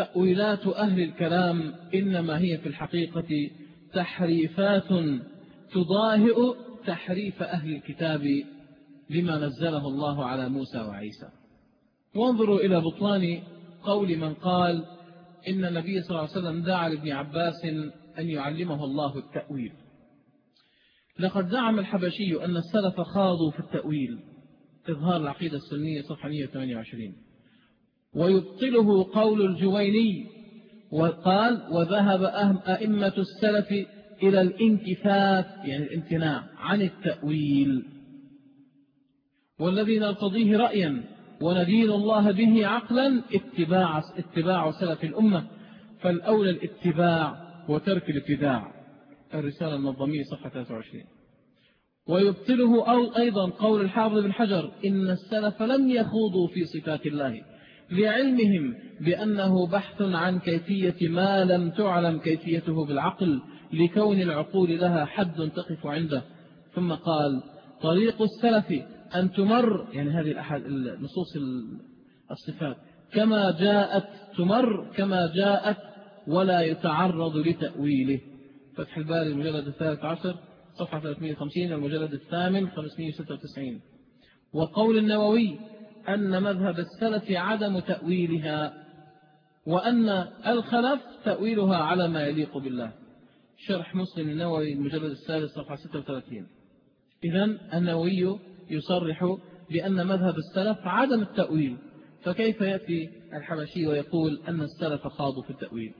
تأويلات أهل الكلام إنما هي في الحقيقة تحريفات تضاهئ تحريف أهل الكتاب لما نزله الله على موسى وعيسى. وانظروا إلى بطلان قول من قال إن النبي صلى الله عليه وسلم دعا لابن عباس أن يعلمه الله التأويل. لقد زعم الحبشي أن السلف خاضوا في التأويل إظهار العقيدة السنية صفحة 128 ويبطله قول الجويني وقال وذهب أئمة السلف إلى الانكفاف يعني الامتناع عن التأويل. والذي نرتضيه رأيا وندين الله به عقلا اتباع, اتباع سلف الأمة فالأولى الاتباع وترك الابتداع. الرسالة النظمية صفحة 23 ويبطله أو أيضا قول الحافظ بن حجر إن السلف لم يخوضوا في صفات الله. لعلمهم بأنه بحث عن كيفية ما لم تعلم كيفيته بالعقل لكون العقول لها حد تقف عنده. ثم قال طريق السلف أن تمر يعني هذه النصوص الصفات كما جاءت تمر كما جاءت ولا يتعرض لتأويله. فتح الباري المجلد الثالث عشر صفحة 350 المجلد الثامن 596 وقول النووي أن مذهب السلف عدم تأويلها وأن الخلف تأويلها على ما يليق بالله. شرح مسلم النووي المجلد الثالث صفحة 36 إذا النووي يصرح بأن مذهب السلف عدم التأويل. فكيف يأتي الحبشي ويقول أن السلف خاضوا في التأويل؟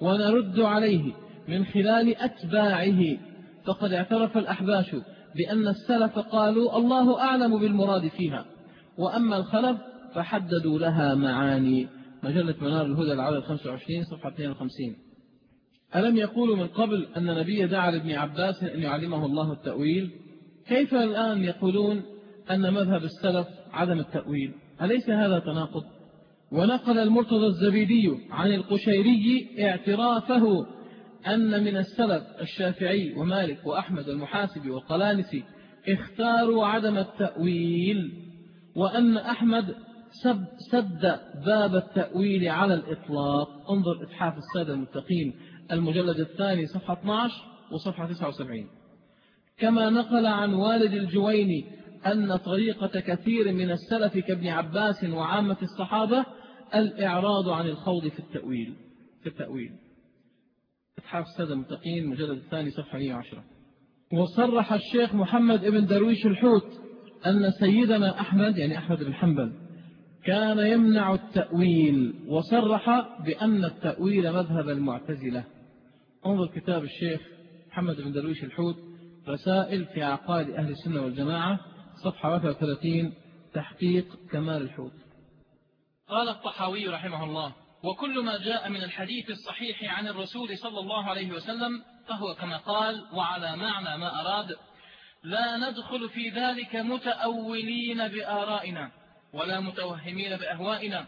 ونرد عليه من خلال أتباعه. فقد اعترف الأحباش بأن السلف قالوا الله أعلم بالمراد فيها. وأما الخلف فحددوا لها معاني. مجلة منار الهدى العدد 25 صفحة 52 ألم يقولوا من قبل أن نبي دعا لابن عباس أن يعلمه الله التأويل؟ كيف الآن يقولون أن مذهب السلف عدم التأويل؟ أليس هذا تناقض؟ ونقل المرتضى الزبيدي عن القشيري اعترافه أن من السلف الشافعي ومالك وأحمد المحاسب والقلانسي اختاروا عدم التأويل. وأن أحمد سد, سد باب التأويل على الإطلاق. انظر إتحاف السادة المتقين. المجلد الثاني صفحة 12 وصفحة 79 كما نقل عن والد الجويني أن طريقة كثير من السلف كابن عباس وعامة الصحابة الإعراض عن الخوض في التأويل. في التأويل. إتحاف السادة المتقين مجلد الثاني صفحة 110 وصرح الشيخ محمد ابن درويش الحوت أن سيدنا أحمد يعني أحمد بن حنبل كان يمنع التأويل وصرح بأن التأويل مذهب المعتزلة. انظر كتاب الشيخ محمد بن درويش الحوت رسائل في عقائد أهل السنة والجماعة صفحة 31 تحقيق كمال الحوت. قال الطحاوي رحمه الله وكل ما جاء من الحديث الصحيح عن الرسول صلى الله عليه وسلم فهو كما قال وعلى معنى ما أراد لا ندخل في ذلك متأولين بآرائنا ولا متوهمين بأهوائنا.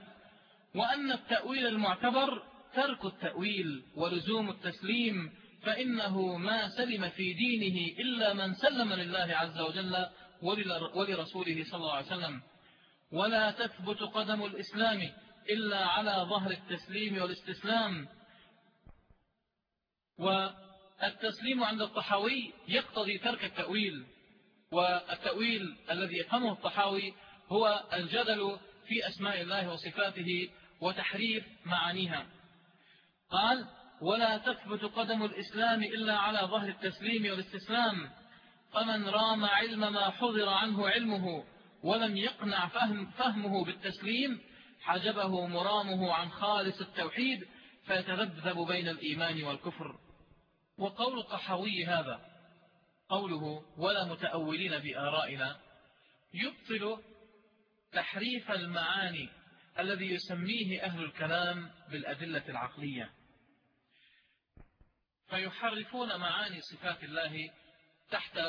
وأن التأويل المعتبر ترك التأويل ولزوم التسليم فإنه ما سلم في دينه إلا من سلم لله عز وجل ولرسوله صلى الله عليه وسلم. ولا تثبت قدم الإسلام إلا على ظهر التسليم والاستسلام. والتسليم عند الطحاوي يقتضي ترك التأويل والتأويل الذي يفهمه الطحاوي هو الجدل في أسماء الله وصفاته وتحريف معانيها. قال ولا تثبت قدم الإسلام إلا على ظهر التسليم والاستسلام فمن رام علم ما حضر عنه علمه ولم يقنع فهم فهمه بالتسليم حجبه مرامه عن خالص التوحيد فيتذبذب بين الإيمان والكفر. وقول الطحاوي هذا قوله ولا متأولين بآرائنا يبطل تحريف المعاني الذي يسميه أهل الكلام بالأدلة العقلية. فيحرفون معاني صفات الله تحت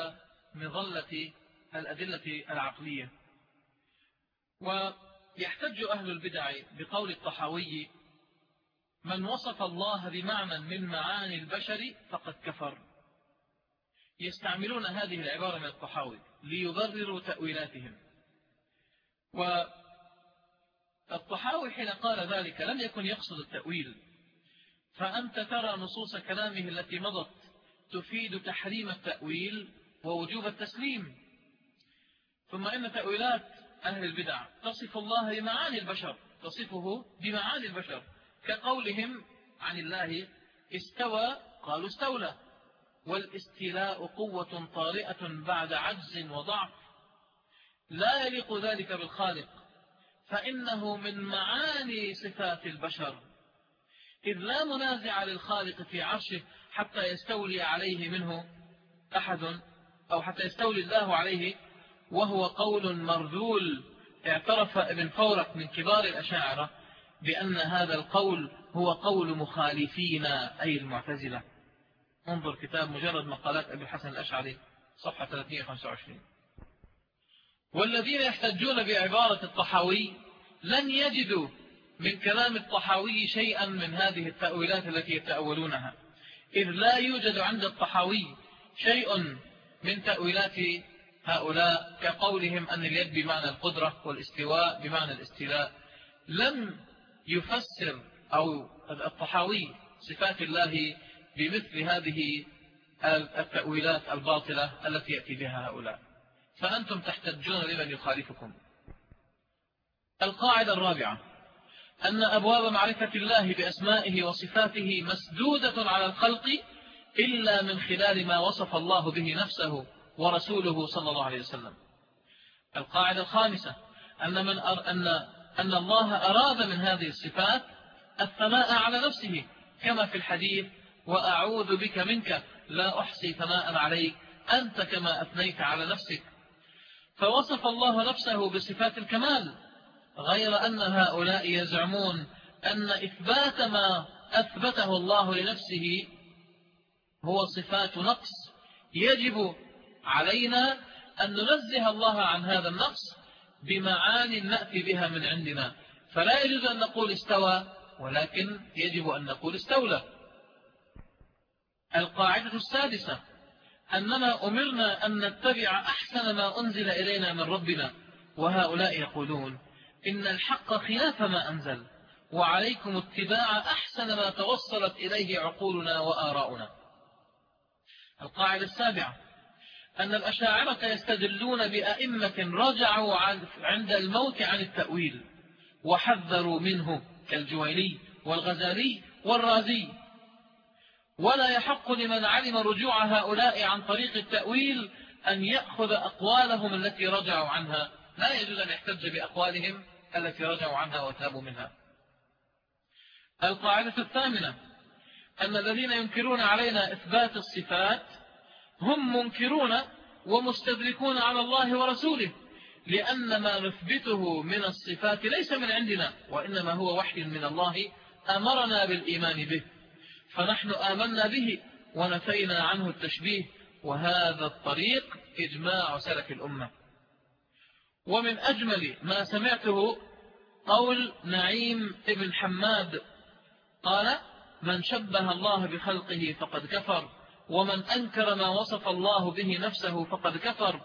مظلة الأدلة العقلية. ويحتج أهل البدع بقول الطحاوي من وصف الله بمعنى من معاني البشر فقد كفر. يستعملون هذه العبارة من الطحاوي ليبرروا تأويلاتهم. الطحاوي حين قال ذلك لم يكن يقصد التأويل. فأنت ترى نصوص كلامه التي مضت تفيد تحريم التأويل ووجوب التسليم. ثم إن تأويلات أهل البدع تصف الله بمعاني البشر تصفه بمعاني البشر. كقولهم عن الله استوى قالوا استولى. والاستيلاء قوة طارئة بعد عجز وضعف. لا يليق ذلك بالخالق فإنه من معاني صفات البشر. إذ لا منازع للخالق في عرشه حتى يستولي عليه منه أحد أو حتى يستولي الله عليه وهو قول مرذول اعترف ابن فورك من كبار الأشاعرة. بأن هذا القول هو قول مخالفينا أي المعتزلة. انظر كتاب مجرد مقالات أبي الحسن الأشعري صفحة 325 والذين يحتجون بعبارة الطحاوي لن يجدوا من كلام الطحاوي شيئا من هذه التأويلات التي يتأولونها. إذ لا يوجد عند الطحاوي شيء من تأويلات هؤلاء كقولهم أن اليد بمعنى القدرة والاستواء بمعنى الاستيلاء. لم يفسر أو الطحاوي صفات الله بمثل هذه التأويلات الباطلة التي يأتي بها هؤلاء. فأنتم تحتجون لمن يخالفكم. القاعدة الرابعة. أن أبواب معرفة الله بأسمائه وصفاته مسدودة على الخلق إلا من خلال ما وصف الله به نفسه ورسوله صلى الله عليه وسلم. القاعدة الخامسة. أن, من أر... أن... أن الله أراد من هذه الصفات الثناء على نفسه كما في الحديث وأعوذ بك منك لا أحصي ثناء عليك أنت كما أثنيت على نفسك. فوصف الله نفسه بصفات الكمال غير أن هؤلاء يزعمون أن إثبات ما أثبته الله لنفسه هو صفات نقص يجب علينا أن ننزه الله عن هذا النقص بمعان نأتي بها من عندنا. فلا يجوز أن نقول استوى ولكن يجب أن نقول استولى. القاعدة السادسة أننا أمرنا أن نتبع أحسن ما أنزل إلينا من ربنا. وهؤلاء يقولون إن الحق خلاف ما أنزل وعليكم اتباع أحسن ما توصلت إليه عقولنا وآراؤنا. القاعدة السابعة أن الأشاعرة يستدلون بأئمة رجعوا عند الموت عن التأويل وحذروا منه كالجويني والغزالي والرازي. ولا يحق لمن علم رجوع هؤلاء عن طريق التأويل أن يأخذ أقوالهم التي رجعوا عنها. لا يجوز أن يحتج بأقوالهم التي رجعوا عنها وتابوا منها. القاعدة الثامنة أن الذين ينكرون علينا إثبات الصفات هم منكرون ومستدركون على الله ورسوله لأن ما نثبته من الصفات ليس من عندنا وإنما هو وحي من الله أمرنا بالإيمان به. فنحن آمنا به ونفينا عنه التشبيه وهذا الطريق إجماع سلف الأمة. ومن أجمل ما سمعته قول نعيم ابن حماد قال من شبه الله بخلقه فقد كفر ومن أنكر ما وصف الله به نفسه فقد كفر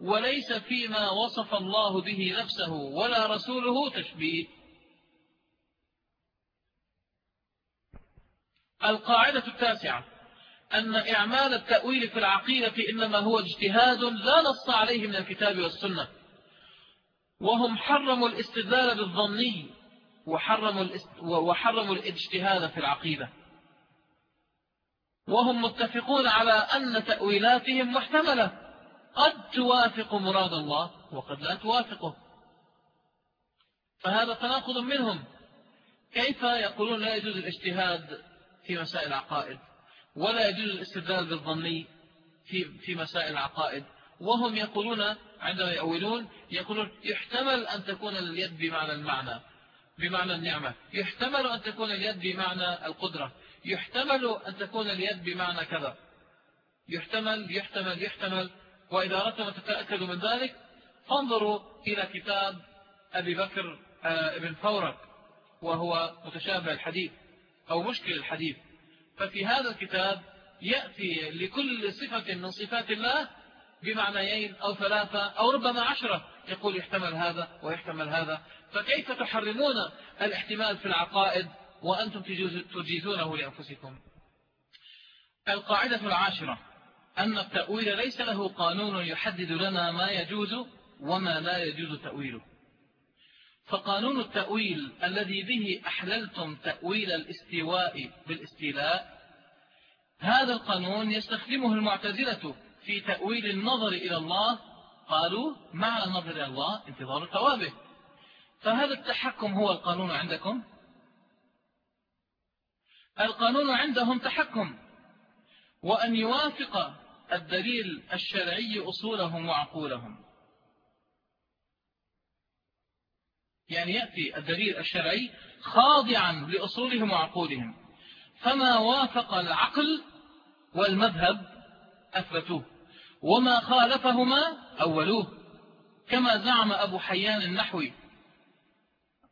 وليس فيما وصف الله به نفسه ولا رسوله تشبيه. القاعدة التاسعة أن إعمال التأويل في العقيدة إنما هو اجتهاد لا نص عليه من الكتاب والسنة. وهم حرموا الاستدلال بالظني وحرموا, وحرموا الاجتهاد في العقيدة. وهم متفقون على أن تأويلاتهم محتملة. قد توافق مراد الله وقد لا توافقه. فهذا تناقض منهم. كيف يقولون لا يجوز الاجتهاد في مسائل العقائد؟ ولا يجوز الاستدلال بالظني في في مسائل العقائد. وهم يقولون عندما يأولون يقولون يحتمل أن تكون اليد بمعنى المعنى بمعنى النعمة. يحتمل أن تكون اليد بمعنى القدرة. يحتمل أن تكون اليد بمعنى كذا. يحتمل يحتمل يحتمل. وإذا أردتم أن تتأكدوا من ذلك فانظروا إلى كتاب أبي بكر آه، ابن فورك وهو متشابه الحديث أو مشكل الحديث. ففي هذا الكتاب يأتي لكل صفة من صفات الله بمعنيين أو ثلاثة أو ربما عشرة يقول يحتمل هذا ويحتمل هذا. فكيف تحرمون الاحتمال في العقائد؟ وأنتم تجيزونه لأنفسكم. القاعدة العاشرة أن التأويل ليس له قانون يحدد لنا ما يجوز وما لا يجوز تأويله. فقانون التأويل الذي به أحللتم تأويل الاستواء بالاستيلاء هذا القانون يستخدمه المعتزلة في تأويل النظر إلى الله. قالوا معنى النظر إلى الله انتظار ثوابه فهذا التحكم هو القانون عندكم. القانون عندهم تحكم. وأن يوافق الدليل الشرعي أصولهم وعقولهم. يعني يأتي الدليل الشرعي خاضعا لأصولهم وعقولهم. فما وافق العقل والمذهب أثبتوه. وما خالفهما أولوه. كما زعم أبو حيان النحوي.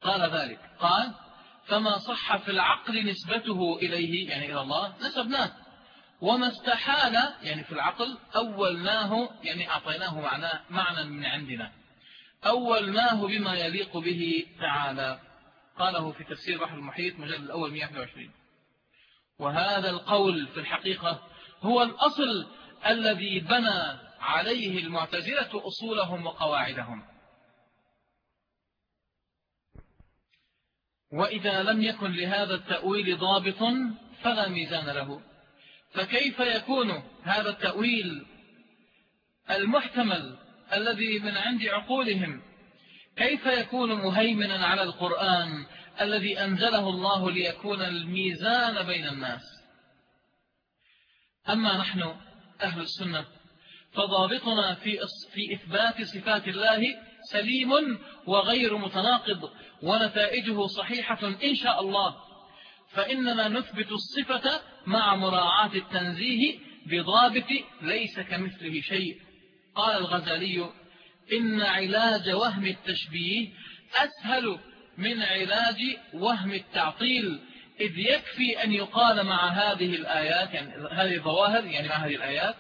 قال ذلك. قال فما صح في العقل نسبته إليه يعني إلى الله نسبناه. وما استحال يعني في العقل أولناه يعني أعطيناه معنى, معنى من عندنا. أولناه بما يليق به تعالى. قاله في تفسير بحر المحيط مجلد الأول 121 وهذا القول في الحقيقة هو الأصل الذي بنى عليه المعتزلة أصولهم وقواعدهم. وإذا لم يكن لهذا التأويل ضابط فلا ميزان له. فكيف يكون هذا التأويل المحتمل الذي من عند عقولهم؟ كيف يكون مهيمنا على القرآن الذي أنزله الله ليكون الميزان بين الناس؟ أما نحن أهل السنة فضابطنا في إثبات صفات الله سليم وغير متناقض ونتائجه صحيحة إن شاء الله. فإننا نثبت الصفة مع مراعاة التنزيه بضابط ليس كمثله شيء. قال الغزالي إن علاج وهم التشبيه أسهل من علاج وهم التعطيل إذ يكفي أن يقال مع هذه الآيات يعني هذه الظواهر يعني مع هذه الآيات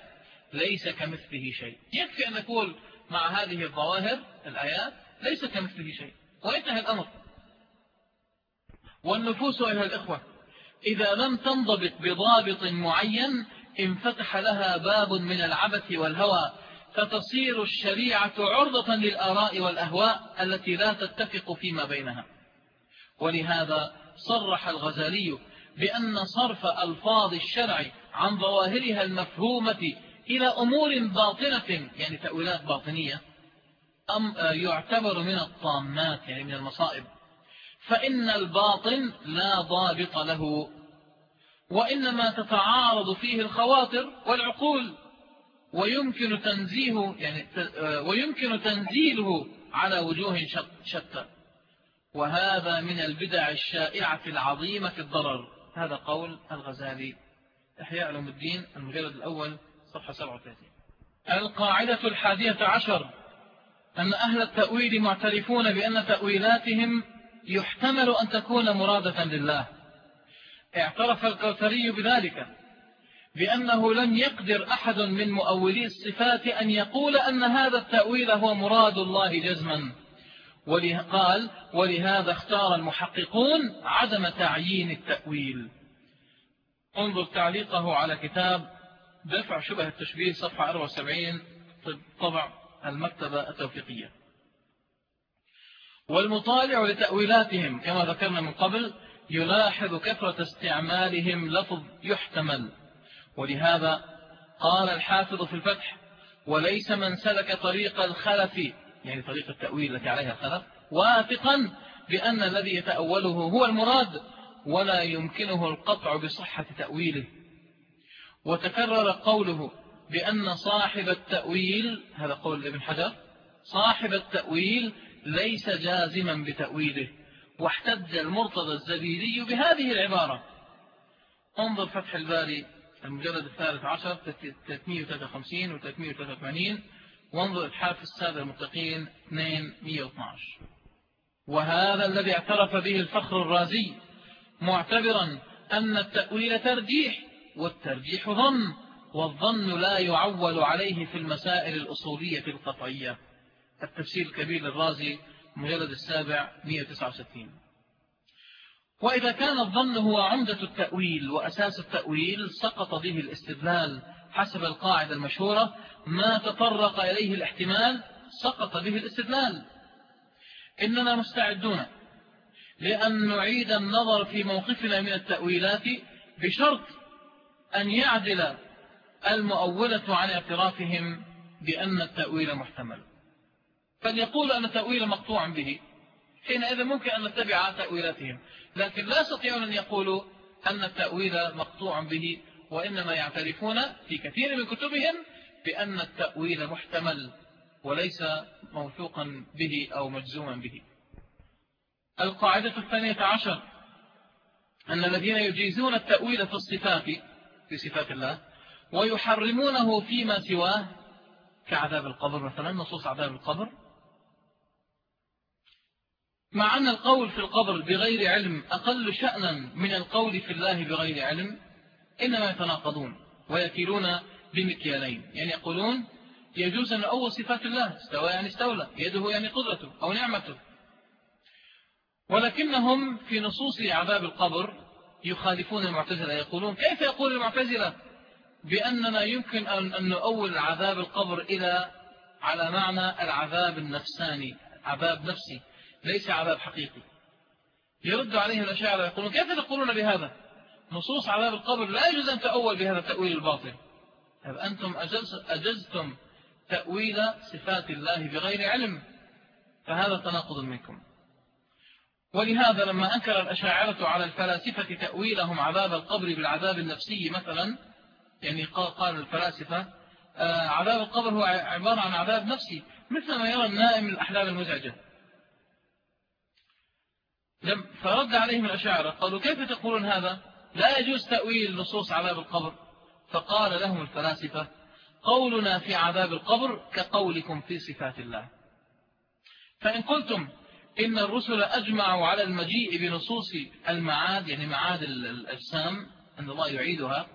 ليس كمثله شيء. يكفي أن نقول مع هذه الظواهر الآيات ليس كمثله شيء وانتهى الأمر والنفوس أيها الإخوة إذا لم تنضبط بضابط معين انفتح لها باب من العبث والهوى فتصير الشريعة عرضة للآراء والأهواء التي لا تتفق فيما بينها. ولهذا صرح الغزالي بأن صرف ألفاظ الشرع عن ظواهرها المفهومة إلى أمور باطنة يعني تأويلات باطنية أم يعتبر من الطامات يعني من المصائب. فإن الباطن لا ضابط له وإنما تتعارض فيه الخواطر والعقول ويمكن تنزيه يعني ويمكن تنزيله على وجوه شتى. وهذا من البدع الشائعة العظيمة الضرر. هذا قول الغزالي إحياء علوم الدين المجلد الأول صفحة 37 القاعدة الحادية عشر. أن أهل التأويل معترفون بأن تأويلاتهم يحتمل أن تكون مرادة لله. اعترف الكوثري بذلك بأنه لم يقدر أحد من مؤولي الصفات أن يقول أن هذا التأويل هو مراد الله جزما. قال ولهذا اختار المحققون عدم تعيين التأويل. انظر تعليقه على كتاب دفع شبه التشبيه صفحة 74 طبع المكتبة التوفيقية. والمطالع لتأويلاتهم كما ذكرنا من قبل يلاحظ كثرة استعمالهم لفظ يحتمل. ولهذا قال الحافظ في الفتح وليس من سلك طريق الخلف يعني طريق التأويل التي عليها الخلف واثقا بأن الذي يتأوله هو المراد ولا يمكنه القطع بصحة تأويله وتكرر قوله بأن صاحب التأويل هذا قول ابن حجر صاحب التأويل ليس جازما بتأويله واحتج المرتضى الزبيدي بهذه العبارة. انظر فتح الباري المجلد الثالث عشر 353 و 383 وانظر إتحاف السادة المتقين 2 112 وهذا الذي اعترف به الفخر الرازي معتبرا أن التأويل ترجيح والترجيح ظن. والظن لا يعول عليه في المسائل الأصولية القطعية. التفسير الكبير للرازي مجلد السابع 169 وإذا كان الظن هو عمدة التأويل وأساس التأويل سقط به الاستدلال حسب القاعدة المشهورة ما تطرق إليه الاحتمال سقط به الاستدلال. إننا مستعدون لأن نعيد النظر في موقفنا من التأويلات بشرط أن يعدل المؤولة عن اعترافهم بأن التأويل محتمل. فليقول أن التأويل مقطوع به. حينئذ ممكن أن نتبع تأويلاتهم. لكن لا يستطيعون أن يقولوا أن التأويل مقطوع به وإنما يعترفون في كثير من كتبهم بأن التأويل محتمل وليس موثوقا به أو مجزوما به. القاعدة الثانية عشر. أن الذين يجيزون التأويل في الصفات في صفات الله ويحرمونه فيما سواه كعذاب القبر مثلا نصوص عذاب القبر. مع أن القول في القبر بغير علم أقل شأنا من القول في الله بغير علم إنما يتناقضون ويكيلون بمكيالين. يعني يقولون يجوز أن أول صفات الله استوى يعني استولى يده يعني قدرته أو نعمته. ولكنهم في نصوص عذاب القبر يخالفون المعتزلة يقولون كيف يقول المعتزلة؟ بأننا يمكن أن نؤول عذاب القبر إلى على معنى العذاب النفساني عذاب نفسي ليس عذاب حقيقي. يرد عليهم الأشاعرة يقولون كيف تقولون بهذا؟ نصوص عذاب القبر لا يجوز أن تأول بهذا التأويل الباطل. طيب أنتم أجز أجزتم تأويل صفات الله بغير علم فهذا تناقض منكم. ولهذا لما أنكر الأشاعرة على الفلاسفة تأويلهم عذاب القبر بالعذاب النفسي مثلا يعني قال الفلاسفة آه، عذاب القبر هو عبارة عن عذاب نفسي مثل ما يرى النائم الأحلام المزعجة. فرد عليهم الأشاعرة قالوا كيف تقولون هذا؟ لا يجوز تأويل نصوص عذاب القبر. فقال لهم الفلاسفة قولنا في عذاب القبر كقولكم في صفات الله. فإن قلتم إن الرسل أجمعوا على المجيء بنصوص المعاد يعني معاد الأجسام أن الله يعيدها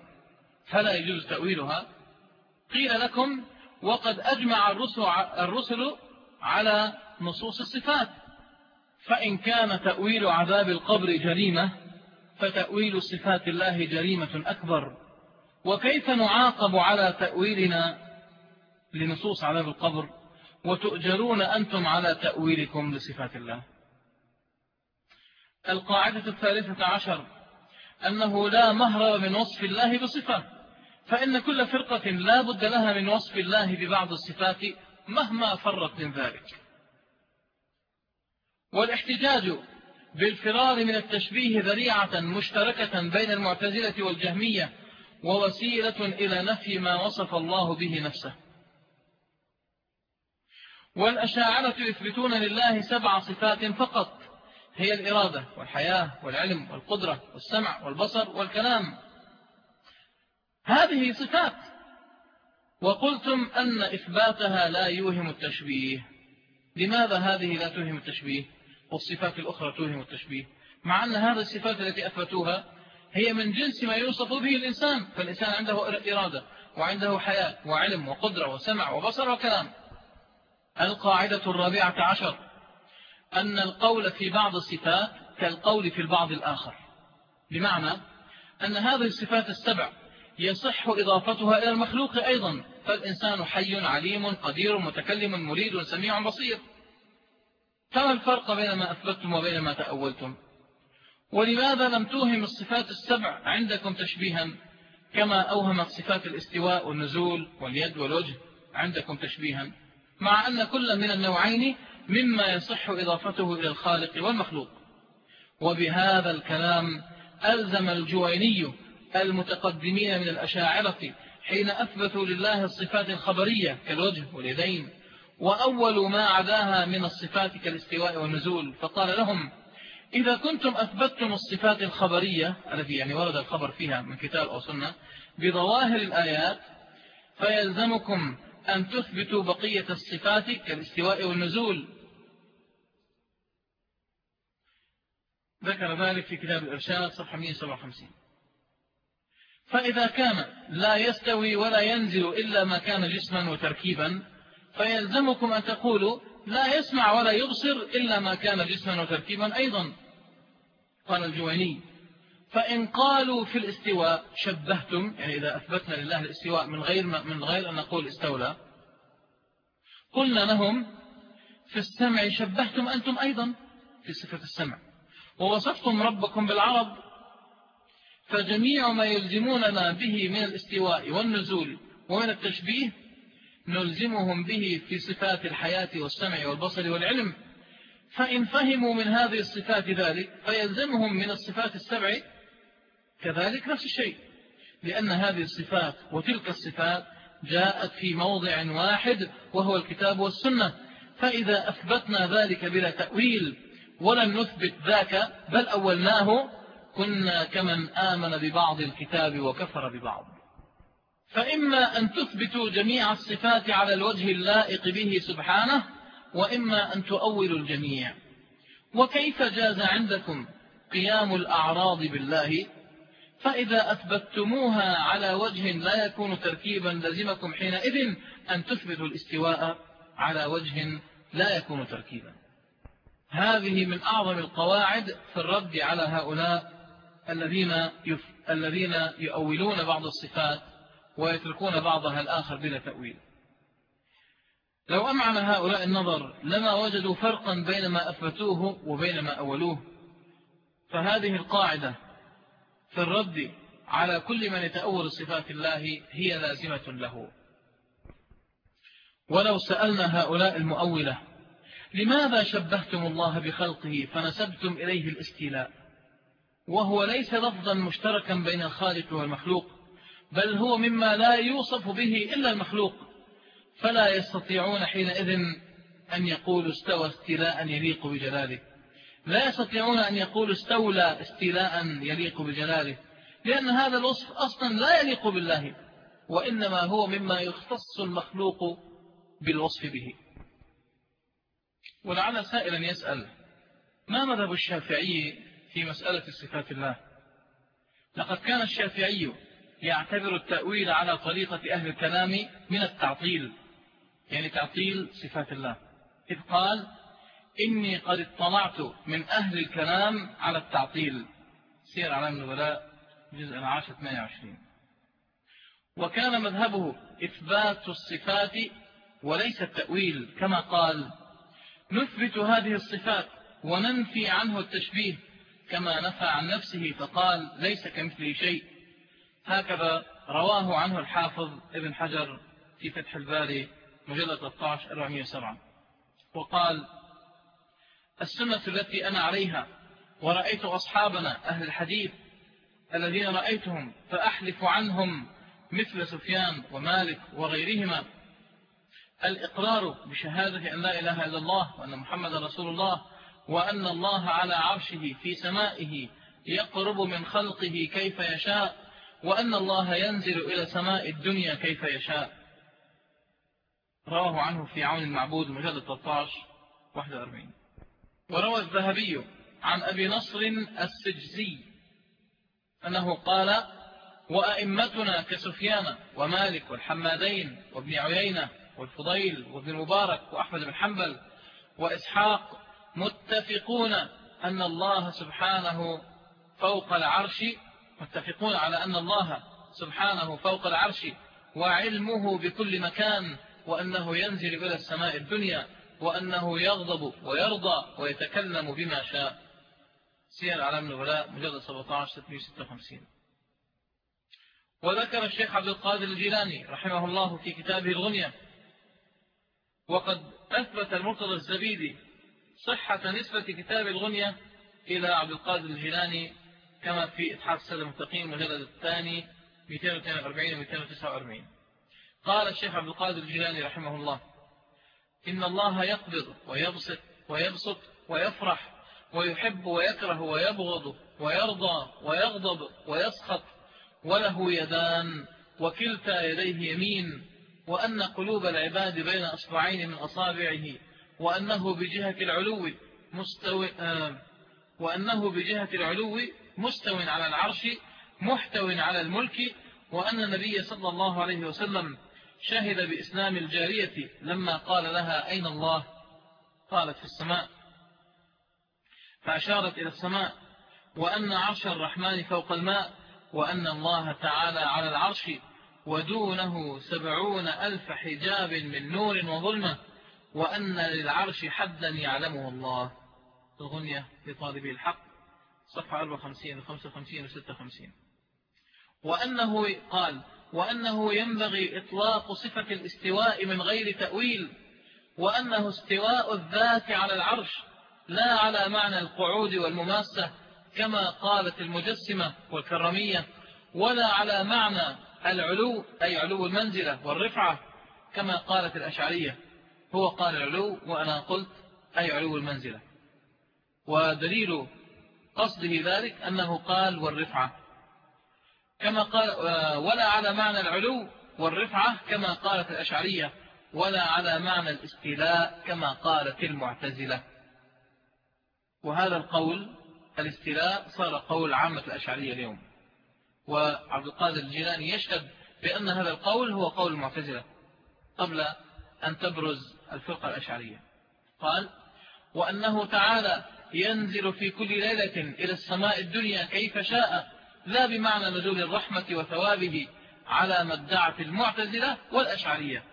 فلا يجوز تأويلها. قيل لكم وقد أجمع الرسل على نصوص الصفات. فإن كان تأويل عذاب القبر جريمة فتأويل صفات الله جريمة أكبر. وكيف نعاقب على تأويلنا لنصوص عذاب القبر؟ وتؤجرون أنتم على تأويلكم لصفات الله. القاعدة الثالثة عشر أنه لا مهرب من وصف الله بصفة. فإن كل فرقة لا بد لها من وصف الله ببعض الصفات مهما فرت من ذلك. والاحتجاج بالفرار من التشبيه ذريعة مشتركة بين المعتزلة والجهمية ووسيلة إلى نفي ما وصف الله به نفسه. والأشاعرة يثبتون لله سبع صفات فقط هي الإرادة والحياة والعلم والقدرة والسمع والبصر والكلام. هذه صفات. وقلتم أن إثباتها لا يوهم التشبيه. لماذا هذه لا توهم التشبيه؟ والصفات الأخرى توهم التشبيه. مع أن هذه الصفات التي أثبتوها هي من جنس ما يوصف به الإنسان فالإنسان عنده إرادة وعنده حياة وعلم وقدرة وسمع وبصر وكلام. القاعدة الرابعة عشر. أن القول في بعض الصفات كالقول في البعض الآخر. بمعنى أن هذه الصفات السبع يصح إضافتها إلى المخلوق أيضا. فالإنسان حي عليم قدير متكلم مريد سميع بصير. فما الفرق بين ما أثبتتم وبين ما تأولتم؟ ولماذا لم توهم الصفات السبع عندكم تشبيها؟ كما أوهمت صفات الاستواء والنزول واليد والوجه عندكم تشبيها. مع أن كل من النوعين مما يصح إضافته إلى الخالق والمخلوق. وبهذا الكلام ألزم الجويني المتقدمين من الأشاعرة حين أثبتوا لله الصفات الخبرية كالوجه واليدين وأول ما عداها من الصفات كالاستواء والنزول فقال لهم إذا كنتم أثبتتم الصفات الخبرية التي يعني ورد الخبر فيها من كتاب أو سنة بظواهر الآيات فيلزمكم أن تثبتوا بقية الصفات كالاستواء والنزول. ذكر ذلك في كتاب الإرشاد صفحة 157 فإذا كان لا يستوي ولا ينزل إلا ما كان جسما وتركيبا فيلزمكم أن تقولوا لا يسمع ولا يبصر إلا ما كان جسما وتركيبا أيضا. قال الجويني فإن قالوا في الاستواء شبهتم يعني إذا أثبتنا لله الاستواء من غير, من غير أن نقول استولى. قلنا لهم في السمع شبهتم أنتم أيضا في صفة السمع. ووصفتم ربكم بالعرض فجميع ما يلزموننا به من الاستواء والنزول ومن التشبيه نلزمهم به في صفات الحياة والسمع والبصر والعلم. فإن فهموا من هذه الصفات ذلك فيلزمهم من الصفات السبع كذلك نفس الشيء. لأن هذه الصفات وتلك الصفات جاءت في موضع واحد وهو الكتاب والسنة. فإذا أثبتنا ذلك بلا تأويل ولم نثبت ذاك بل أولناه كنا كمن آمن ببعض الكتاب وكفر ببعض. فإما أن تثبتوا جميع الصفات على الوجه اللائق به سبحانه وإما أن تؤولوا الجميع. وكيف جاز عندكم قيام الأعراض بالله؟ فإذا أثبتموها على وجه لا يكون تركيبا لزمكم حينئذ أن تثبتوا الاستواء على وجه لا يكون تركيبا. هذه من أعظم القواعد في الرد على هؤلاء الذين يف... الذين يؤولون بعض الصفات ويتركون بعضها الآخر بلا تأويل. لو أمعن هؤلاء النظر لما وجدوا فرقا بين ما أثبتوه وبين ما أولوه فهذه القاعدة في الرد على كل من يتأول صفات الله هي لازمة له. ولو سألنا هؤلاء المؤولة لماذا شبهتم الله بخلقه فنسبتم إليه الاستيلاء؟ وهو ليس لفظا مشتركا بين الخالق والمخلوق بل هو مما لا يوصف به إلا المخلوق. فلا يستطيعون حينئذ أن يقولوا استوى استيلاء يليق بجلاله. لا يستطيعون أن يقولوا استولى استيلاء يليق بجلاله لأن هذا الوصف أصلا لا يليق بالله وإنما هو مما يختص المخلوق بالوصف به. ولعل سائلا يسأل ما مذهب الشافعي في مسألة صفات الله. لقد كان الشافعي يعتبر التأويل على طريقة أهل الكلام من التعطيل يعني تعطيل صفات الله. إذ قال إني قد اطلعت من أهل الكلام على التعطيل. سير علام النبلاء جزء العاشر 28 وكان مذهبه إثبات الصفات وليس التأويل كما قال نثبت هذه الصفات وننفي عنه التشبيه. كما نفى عن نفسه فقال ليس كمثله شيء. هكذا رواه عنه الحافظ ابن حجر في فتح الباري مجلد 13 407 وقال السنة التي أنا عليها ورأيت أصحابنا أهل الحديث الذين رأيتهم فأحلف عنهم مثل سفيان ومالك وغيرهما. الإقرار بشهادة أن لا إله إلا الله وأن محمد رسول الله وأن الله على عرشه في سمائه يقرب من خلقه كيف يشاء وأن الله ينزل إلى سماء الدنيا كيف يشاء. رواه عنه في عون المعبود مجلد 13 41 وروى الذهبي عن أبي نصر السجزي أنه قال وأئمتنا كسفيان ومالك والحمادين وابن عيينة والفضيل وابن المبارك وأحمد بن حنبل وإسحاق متفقون أن الله سبحانه فوق العرش متفقون على أن الله سبحانه فوق العرش وعلمه بكل مكان وأنه ينزل إلى السماء الدنيا وأنه يغضب ويرضى ويتكلم بما شاء. سير علام الغلاء مجلد 17 656 وذكر الشيخ عبد القادر الجيلاني رحمه الله في كتابه الغنية وقد أثبت المرتضى الزبيدي صحة نسبة كتاب الغنية إلى عبد القادر الجيلاني كما في إتحاف السادة المتقين مجلد الثاني 242 و 249 قال الشيخ عبد القادر الجيلاني رحمه الله إن الله يقبض ويبسط ويبسط ويفرح ويحب ويكره ويبغض ويرضى ويغضب ويسخط وله يدان وكلتا يديه يمين وأن قلوب العباد بين أصبعين من أصابعه وأنه بجهة العلو مستوى آه وأنه بجهة العلو مستو على العرش محتو على الملك وأن النبي صلى الله عليه وسلم شهد بإسلام الجارية لما قال لها أين الله؟ قالت في السماء. فأشارت إلى السماء. وأن عرش الرحمن فوق الماء وأن الله تعالى على العرش ودونه سبعون ألف حجاب من نور وظلمة. وأن للعرش حدا يعلمه الله. الغنية لطالبي الحق صفحة 54 55 و 56 وأنه قال وأنه ينبغي إطلاق صفة الاستواء من غير تأويل وأنه استواء الذات على العرش لا على معنى القعود والمماسة كما قالت المجسمة والكرمية ولا على معنى العلو أي علو المنزلة والرفعة كما قالت الأشعرية. هو قال العلو وأنا قلت أي علو المنزلة. ودليل قصده ذلك أنه قال والرفعة. كما قال ولا على معنى العلو والرفعة كما قالت الأشعرية ولا على معنى الاستيلاء كما قالت المعتزلة. وهذا القول الاستيلاء صار قول عامة الأشعرية اليوم. وعبد القادر الجيلاني يشهد بأن هذا القول هو قول المعتزلة. قبل أن تبرز الفرقة الأشعرية. قال وأنه تعالى ينزل في كل ليلة إلى السماء الدنيا كيف شاء لا بمعنى نزول الرحمة وثوابه على ما ادعت المعتزلة والأشعرية.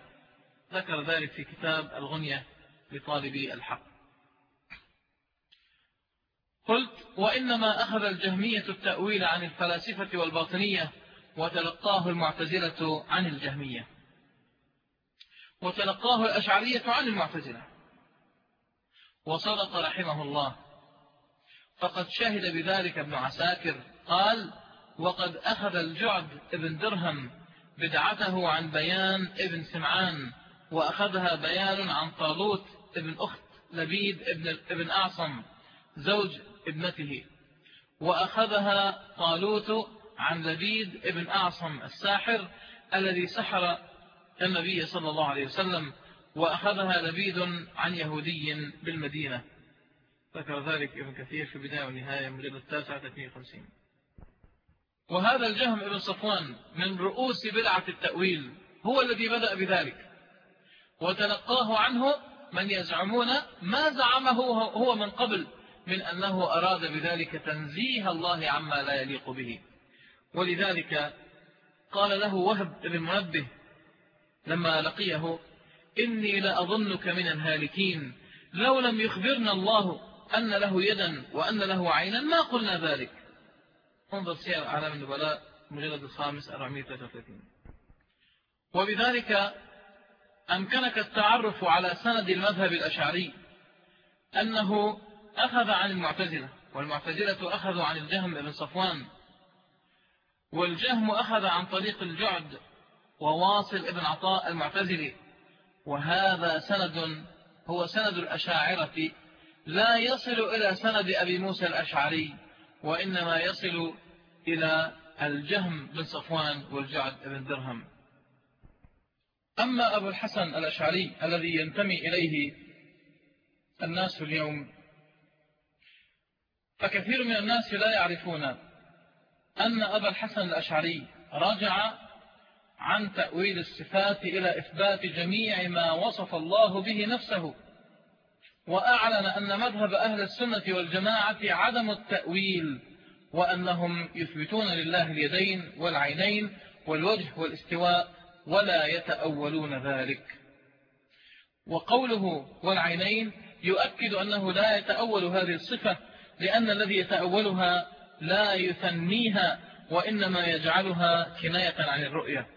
ذكر ذلك في كتاب الغنية لطالبي الحق. قلت وإنما أخذ الجهمية التأويل عن الفلاسفة والباطنية وتلقاه المعتزلة عن الجهمية. وتلقاه الأشعرية عن المعتزلة. وصدق رحمه الله. فقد شهد بذلك ابن عساكر. قال وقد أخذ الجعد ابن درهم بدعته عن بيان ابن سمعان وأخذها بيان عن طالوت ابن أخت لبيد ابن, ابن أعصم زوج ابنته. وأخذها طالوت عن لبيد ابن أعصم الساحر الذي سحر النبي صلى الله عليه وسلم وأخذها لبيد عن يهودي بالمدينة. ذكر ذلك ابن كثير في بداية والنهاية مجلد التاسعة 52 وهذا الجهم ابن صفوان من رؤوس بدعة التأويل هو الذي بدأ بذلك. وتلقاه عنه من يزعمون ما زعمه هو من قبل من أنه أراد بذلك تنزيه الله عما لا يليق به. ولذلك قال له وهب بن منبه لما لقيه إني لأظنك من الهالكين. لو لم يخبرنا الله أن له يدا وأن له عينا ما قلنا ذلك. انظر سير أعلام النبلاء مجلد الخامس 433 وبذلك أمكنك التعرف على سند المذهب الأشعري أنه أخذ عن المعتزلة والمعتزلة أخذوا عن الجهم بن صفوان والجهم أخذ عن طريق الجعد وواصل ابن عطاء المعتزلي. وهذا سند هو سند الأشاعرة. لا يصل إلى سند أبي موسى الأشعري وإنما يصل إلى الجهم بن صفوان والجعد بن درهم. أما أبو الحسن الأشعري الذي ينتمي إليه الناس اليوم فكثير من الناس لا يعرفون أن أبا الحسن الأشعري رجع عن تأويل الصفات إلى إثبات جميع ما وصف الله به نفسه. وأعلن أن مذهب أهل السنة والجماعة عدم التأويل وأنهم يثبتون لله اليدين والعينين والوجه والاستواء ولا يتأولون ذلك. وقوله والعينين يؤكد أنه لا يتأول هذه الصفة لأن الذي يتأولها لا يثنيها وإنما يجعلها كناية عن الرؤية.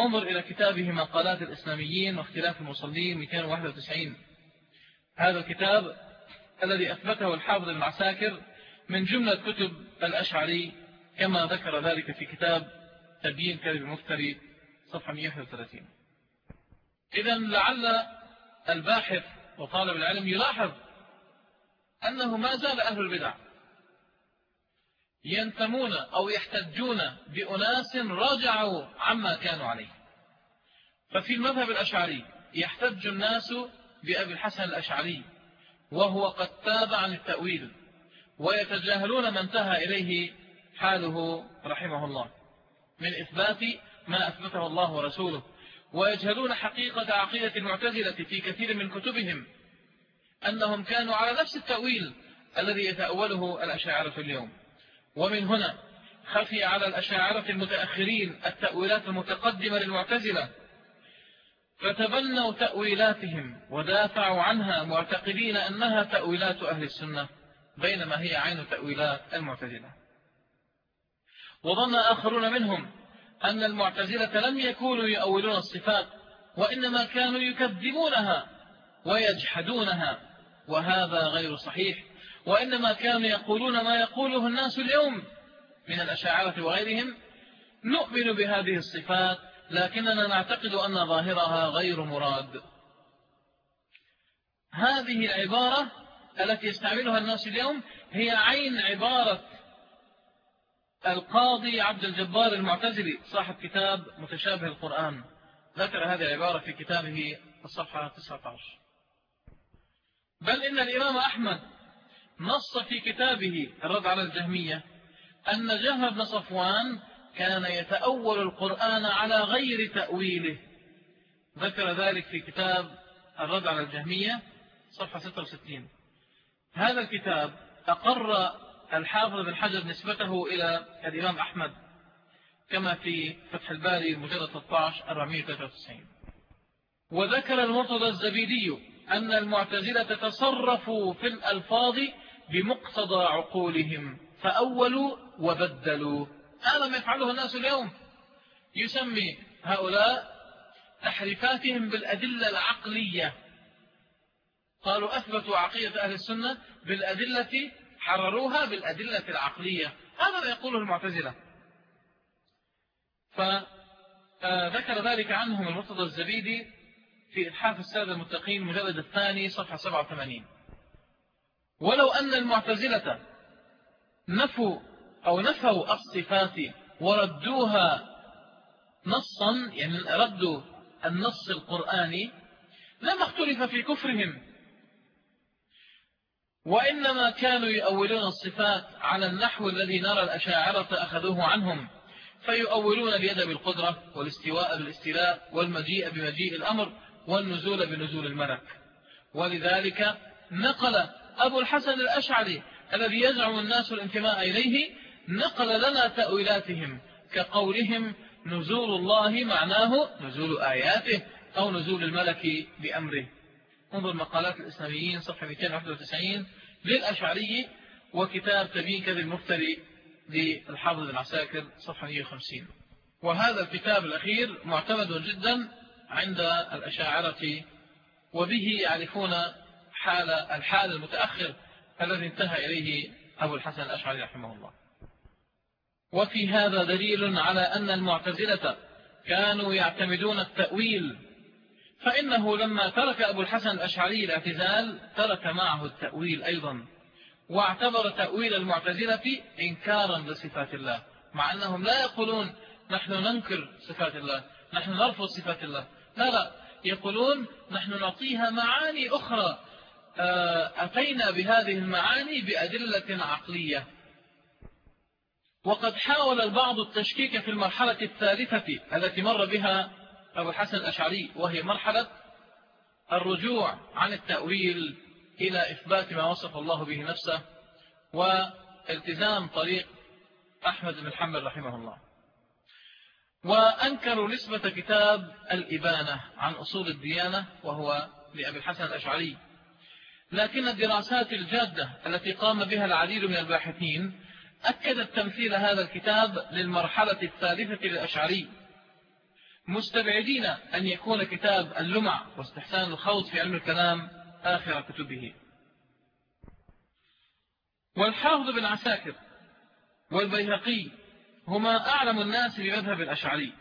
انظر إلى كتابه مقالات الإسلاميين واختلاف المصلين 291 هذا الكتاب الذي أثبته الحافظ المعساكر من جملة كتب الأشعري كما ذكر ذلك في كتاب تبيين كذب المفتري صفحة 131 إذا لعل الباحث وطالب العلم يلاحظ أنه ما زال أهل البدع ينتمون أو يحتجون بأناس رجعوا عما كانوا عليه. ففي المذهب الأشعري يحتج الناس بأبي الحسن الأشعري وهو قد تاب عن التأويل ويتجاهلون ما انتهى إليه حاله رحمه الله من إثبات ما أثبته الله ورسوله ويجهلون حقيقة عقيدة المعتزلة في كثير من كتبهم أنهم كانوا على نفس التأويل الذي يتأوله الأشاعرة اليوم. ومن هنا خفي على الأشاعرة المتأخرين التأويلات المتقدمة للمعتزلة. فتبنوا تأويلاتهم ودافعوا عنها معتقدين أنها تأويلات أهل السنة بينما هي عين تأويلات المعتزلة. وظن آخرون منهم أن المعتزلة لم يكونوا يؤولون الصفات وإنما كانوا يكذبونها ويجحدونها وهذا غير صحيح. وإنما كانوا يقولون ما يقوله الناس اليوم من الأشاعرة وغيرهم نؤمن بهذه الصفات لكننا نعتقد أن ظاهرها غير مراد. هذه العبارة التي يستعملها الناس اليوم هي عين عبارة القاضي عبد الجبار المعتزلي صاحب كتاب متشابه القرآن. ذكر هذه العبارة في كتابه الصفحة 19 بل إن الإمام أحمد نص في كتابه الرد على الجهمية أن جهم بن صفوان كان يتأول القرآن على غير تأويله. ذكر ذلك في كتاب الرد على الجهمية صفحة 66 هذا الكتاب أقر الحافظ بن حجر نسبته إلى الإمام أحمد كما في فتح الباري مجلد 13 493 وذكر المرتضى الزبيدي أن المعتزلة تصرفوا في الألفاظ بمقتضى عقولهم فأولوا وبدلوا. هذا ما يفعله الناس اليوم. يسمي هؤلاء تحريفاتهم بالأدلة العقلية. قالوا أثبتوا عقيدة أهل السنة بالأدلة حرروها بالأدلة العقلية. هذا ما يقوله المعتزلة. فذكر ذلك عنهم المرتضى الزبيدي في إتحاف السادة المتقين مجلد الثاني صفحة 87 ولو أن المعتزلة نفوا أو نفوا الصفات وردوها نصا يعني ردوا النص القرآني لما اختلف في كفرهم. وإنما كانوا يؤولون الصفات على النحو الذي نرى الأشاعرة أخذوه عنهم فيؤولون اليد بالقدرة والاستواء بالاستلاء والمجيء بمجيء الأمر والنزول بنزول الملك. ولذلك نقل أبو الحسن الأشعري الذي يزعم الناس الانتماء إليه نقل لنا تأويلاتهم كقولهم نزول الله معناه نزول آياته أو نزول الملك بأمره. انظر مقالات الإسلاميين صفحة 291 للأشعري وكتاب تبين كذب المفتري للحافظ العساكر صفحة 150 وهذا الكتاب الأخير معتمد جدا عند الأشاعرة وبه يعرفون حال الحال المتأخر الذي انتهى إليه أبو الحسن الأشعري رحمه الله. وفي هذا دليل على أن المعتزلة كانوا يعتمدون التأويل فإنه لما ترك أبو الحسن الأشعري الاعتزال ترك معه التأويل أيضا واعتبر تأويل المعتزلة إنكارا لصفات الله مع أنهم لا يقولون نحن ننكر صفات الله نحن نرفض صفات الله لا لا يقولون نحن نعطيها معاني أخرى أتينا بهذه المعاني بأدلة عقلية. وقد حاول البعض التشكيك في المرحلة الثالثة التي مر بها أبو الحسن الأشعري وهي مرحلة الرجوع عن التأويل إلى إثبات ما وصف الله به نفسه والتزام طريق أحمد بن حنبل رحمه الله. وأنكروا نسبة كتاب الإبانة عن أصول الديانة وهو لأبي الحسن الأشعري. لكن الدراسات الجادة التي قام بها العديد من الباحثين أكدت تمثيل هذا الكتاب للمرحلة الثالثة للأشعري. مستبعدين أن يكون كتاب اللمع واستحسان الخوض في علم الكلام آخر كتبه. والحافظ بن عساكر والبيهقي هما أعلم الناس بمذهب الأشعري.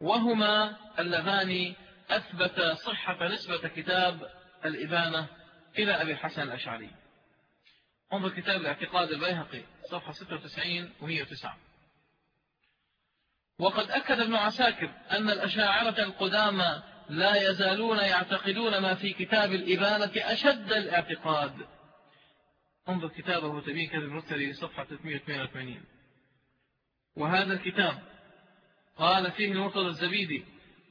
وهما اللذان أثبت صحة نسبة كتاب الإبانة إلى أبي الحسن الأشعري. انظر كتاب الاعتقاد البيهقي صفحة 96 و109 وقد أكد ابن عساكر أن الأشاعرة القدامى لا يزالون يعتقدون ما في كتاب الإبانة أشد الاعتقاد. انظر كتابه تبين كذب المرسلي صفحة 382 وهذا الكتاب قال فيه المرتضى الزبيدي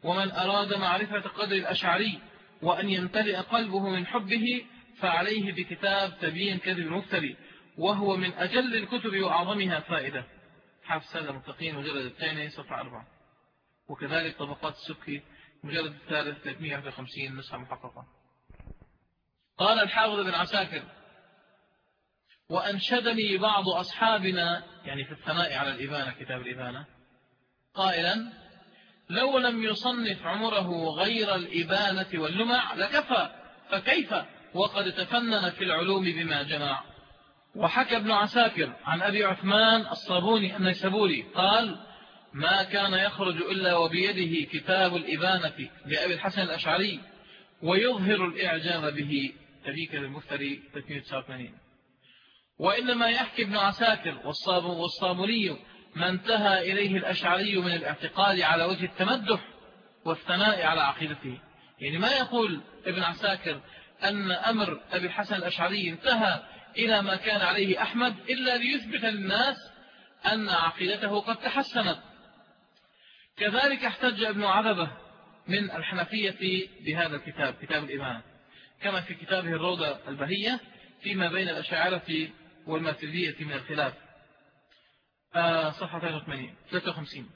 ومن أراد معرفة قدر الأشعري وأن يمتلئ قلبه من حبه فعليه بكتاب تبين كذب المفتري وهو من أجل الكتب وأعظمها فائدة. سادة المتقين مجلد الثاني صفحة أربعة. وكذلك طبقات السكي مجلد الثالث 351 نسخة محققة. قال الحافظ بن عساكر وأنشدني بعض أصحابنا يعني في الثناء على الإبانة كتاب الإبانة قائلا لو لم يصنف عمره غير الإبانة واللمع لكفى فكيف؟ وقد تفنن في العلوم بما جمع. وحكى ابن عساكر عن أبي عثمان الصابوني النيسابوري قال ما كان يخرج إلا وبيده كتاب الإبانة لأبي الحسن الأشعري ويظهر الإعجاب به. تبيك المفتري 389 وإنما يحكي ابن عساكر والصابوني ما انتهى إليه الأشعري من الاعتقاد على وجه التمدح والثناء على عقيدته. يعني ما يقول ابن عساكر أن أمر أبي الحسن الأشعري انتهى إلى ما كان عليه أحمد إلا ليثبت للناس أن عقيدته قد تحسنت. كذلك احتج ابن عذبة من الحنفية بهذا الكتاب كتاب الإيمان كما في كتابه الروضة البهية فيما بين الأشاعرة والماتريدية من الخلاف. صفحة 53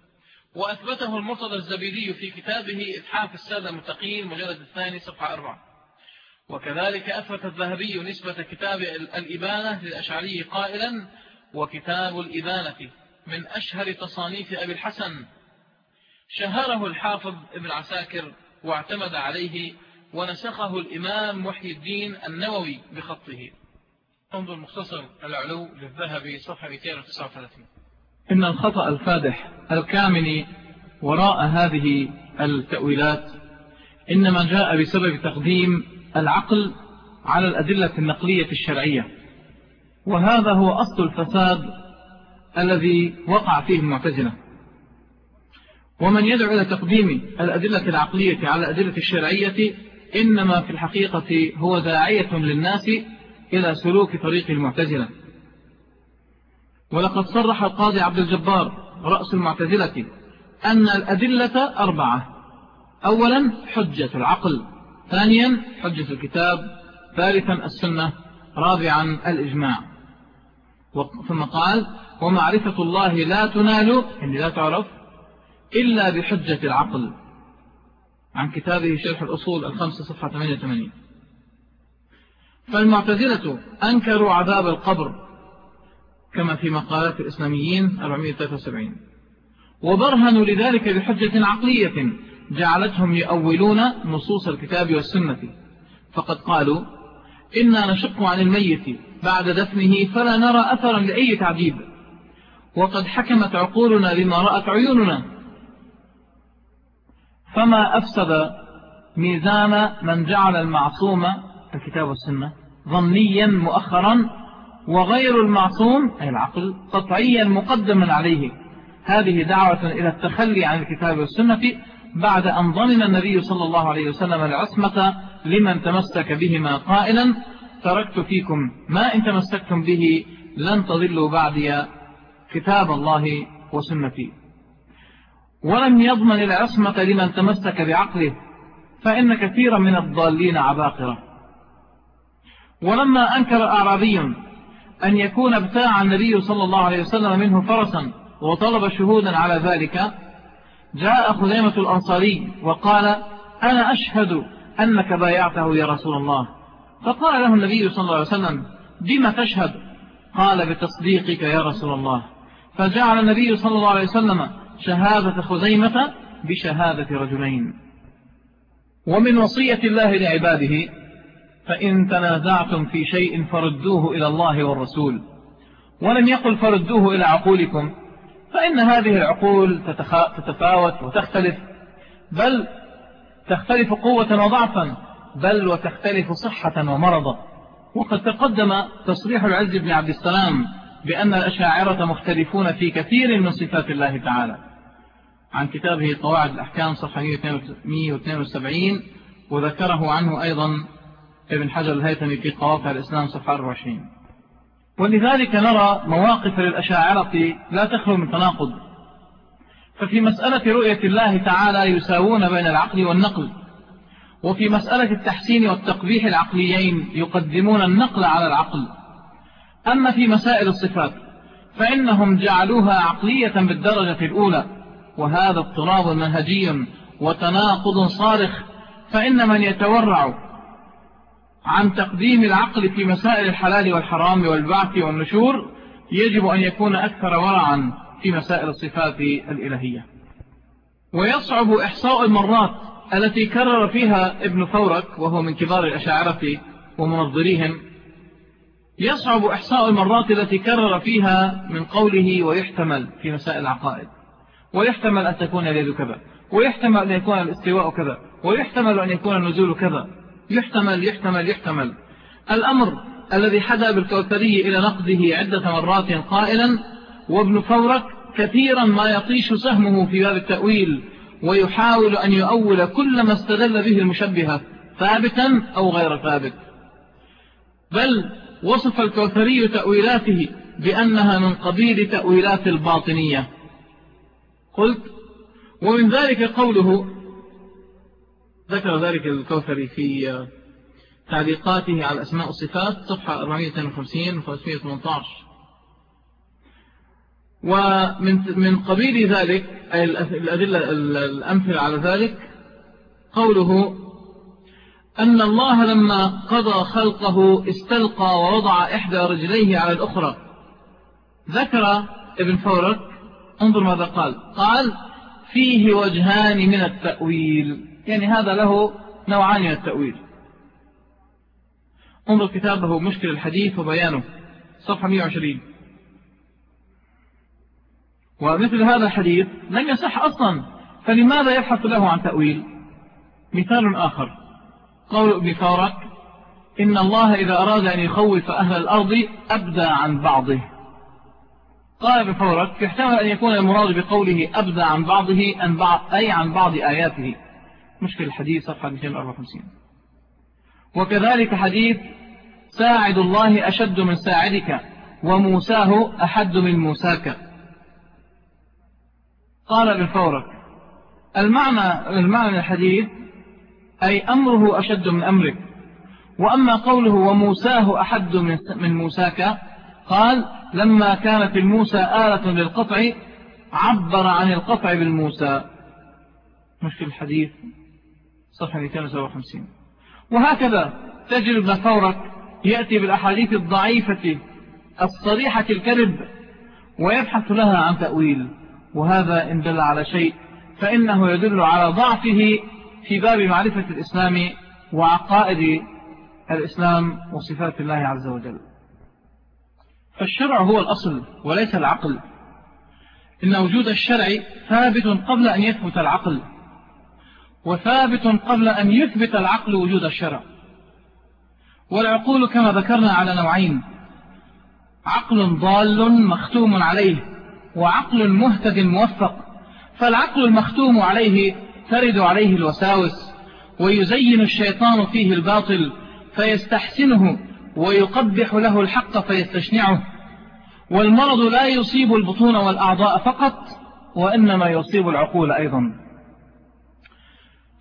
وأثبته المرتضى الزبيدي في كتابه إتحاف السادة المتقين مجلد الثاني صفحة 4 وكذلك أثبت الذهبي نسبة كتاب الإبانة للأشعري قائلا وكتاب الإبانة من أشهر تصانيف أبي الحسن. شهره الحافظ ابن عساكر واعتمد عليه ونسخه الإمام محي الدين النووي بخطه. انظر مختصر العلو للذهبي صفحة 239 إن الخطأ الفادح الكامن وراء هذه التأويلات إنما جاء بسبب تقديم العقل على الأدلة النقلية الشرعية. وهذا هو أصل الفساد الذي وقع فيه المعتزلة. ومن يدعو إلى تقديم الأدلة العقلية على الأدلة الشرعية إنما في الحقيقة هو داعية للناس إلى سلوك طريق المعتزلة. ولقد صرح القاضي عبد الجبار رأس المعتزلة أن الأدلة أربعة. أولا حجة العقل ثانيا حجة الكتاب ثالثا السنة رابعا الإجماع. ثم قال ومعرفة الله لا تنال يعني لا تعرف إلا بحجة العقل. عن كتابه شرح الأصول الخمسة صفحة 88 فالمعتزلة أنكروا عذاب القبر كما في مقالات الإسلاميين 473 وبرهنوا لذلك بحجة عقلية جعلتهم يؤولون نصوص الكتاب والسنة. فقد قالوا إنا نشق عن الميت بعد دفنه فلا نرى أثرا لأي تعذيب وقد حكمت عقولنا بما رأت عيوننا. فما أفسد ميزان من جعل المعصوم الكتاب والسنة ظنيا مؤخرا وغير المعصوم أي العقل قطعيا مقدما عليه. هذه دعوة إلى التخلي عن الكتاب والسنة بعد أن ضمن النبي صلى الله عليه وسلم العصمة لمن تمسك بهما قائلا تركت فيكم ما إن تمسكتم به لن تضلوا بعدي كتاب الله وسنتي. ولم يضمن العصمة لمن تمسك بعقله فإن كثيرا من الضالين عباقرة. ولما أنكر أعرابي أن يكون ابتاع النبي صلى الله عليه وسلم منه فرسا وطلب شهودا على ذلك جاء خزيمة الأنصاري وقال أنا أشهد أنك بايعته يا رسول الله. فقال له النبي صلى الله عليه وسلم بما تشهد؟ قال بتصديقك يا رسول الله. فجعل النبي صلى الله عليه وسلم شهادة خزيمة بشهادة رجلين. ومن وصية الله لعباده فإن تنازعتم في شيء فردوه إلى الله والرسول. ولم يقل فردوه إلى عقولكم فإن هذه العقول تتفاوت وتختلف. بل تختلف قوة وضعفا بل وتختلف صحة ومرضا. وقد تقدم تصريح العز بن عبد السلام بأن الأشاعرة مختلفون في كثير من صفات الله تعالى. عن كتابه قواعد الأحكام صفحة 172 وذكره عنه أيضا ابن حجر الهيثمي في قواطع الإسلام صفحة 24 ولذلك نرى مواقف للأشاعرة لا تخلو من تناقض. ففي مسألة رؤية الله تعالى يساوون بين العقل والنقل وفي مسألة التحسين والتقبيح العقليين يقدمون النقل على العقل. أما في مسائل الصفات فإنهم جعلوها عقلية بالدرجة الأولى وهذا اضطراب منهجي وتناقض صارخ فإن من يتورع عن تقديم العقل في مسائل الحلال والحرام والبعث والنشور يجب أن يكون أكثر ورعا في مسائل الصفات الإلهية. ويصعب إحصاء المرات التي كرر فيها ابن فورك وهو من كبار الأشاعرة ومنظريهم. يصعب إحصاء المرات التي كرر فيها من قوله ويحتمل في مسائل العقائد. ويحتمل أن تكون اليد كذا. ويحتمل أن يكون الاستواء كذا. ويحتمل أن يكون النزول كذا. يحتمل يحتمل يحتمل. الأمر الذي حدا بالكوثري إلى نقده عدة مرات قائلا وابن فورك كثيرا ما يطيش سهمه في باب التأويل ويحاول أن يؤول كل ما استدل به المشبهة ثابتا أو غير ثابت. بل وصف الكوثري تأويلاته بأنها من قبيل تأويلات الباطنية. قلت ومن ذلك قوله ذكر ذلك الكوثري في تعليقاته على أسماء الصفات صفحة 452 و 518 ومن من قبيل ذلك الأدلة الأمثلة على ذلك قوله أن الله لما قضى خلقه استلقى ووضع إحدى رجليه على الأخرى. ذكر ابن فورك انظر ماذا قال. قال فيه وجهان من التأويل. يعني هذا له نوعان من التأويل. انظر كتابه مشكل الحديث وبيانه صفحة 120 ومثل هذا الحديث لم يصح أصلا فلماذا يبحث له عن تأويل؟ مثال آخر. قول ابن فارك إن الله إذا أراد أن يخوف أهل الأرض أبدى عن بعضه. قال ابن فارك يحتمل أن يكون المراد بقوله أبدى عن بعضه أي عن بعض آياته. مشكل الحديث صفحة 254 وكذلك حديث ساعد الله أشد من ساعدك وموساه أحد من موساك. قال ابن فورك المعنى, المعنى الحديث أي أمره أشد من أمرك وأما قوله وموساه أحد من موساك قال لما كانت الموسى آلة للقطع عبر عن القطع بالموسى. مشكل الحديث صفحة 257 وهكذا تجد ابن فورك يأتي بالأحاديث الضعيفة الصريحة الكذب ويبحث لها عن تأويل وهذا إن دل على شيء فإنه يدل على ضعفه في باب معرفة الإسلام وعقائد الإسلام وصفات الله عز وجل. فالشرع هو الأصل وليس العقل. إن وجود الشرع ثابت قبل أن يثبت العقل. وثابت قبل أن يثبت العقل وجود الشرع. والعقول كما ذكرنا على نوعين عقل ضال مختوم عليه وعقل مهتد موفق. فالعقل المختوم عليه ترد عليه الوساوس ويزين الشيطان فيه الباطل فيستحسنه ويقبح له الحق فيستشنعه. والمرض لا يصيب البطون والأعضاء فقط وإنما يصيب العقول أيضا.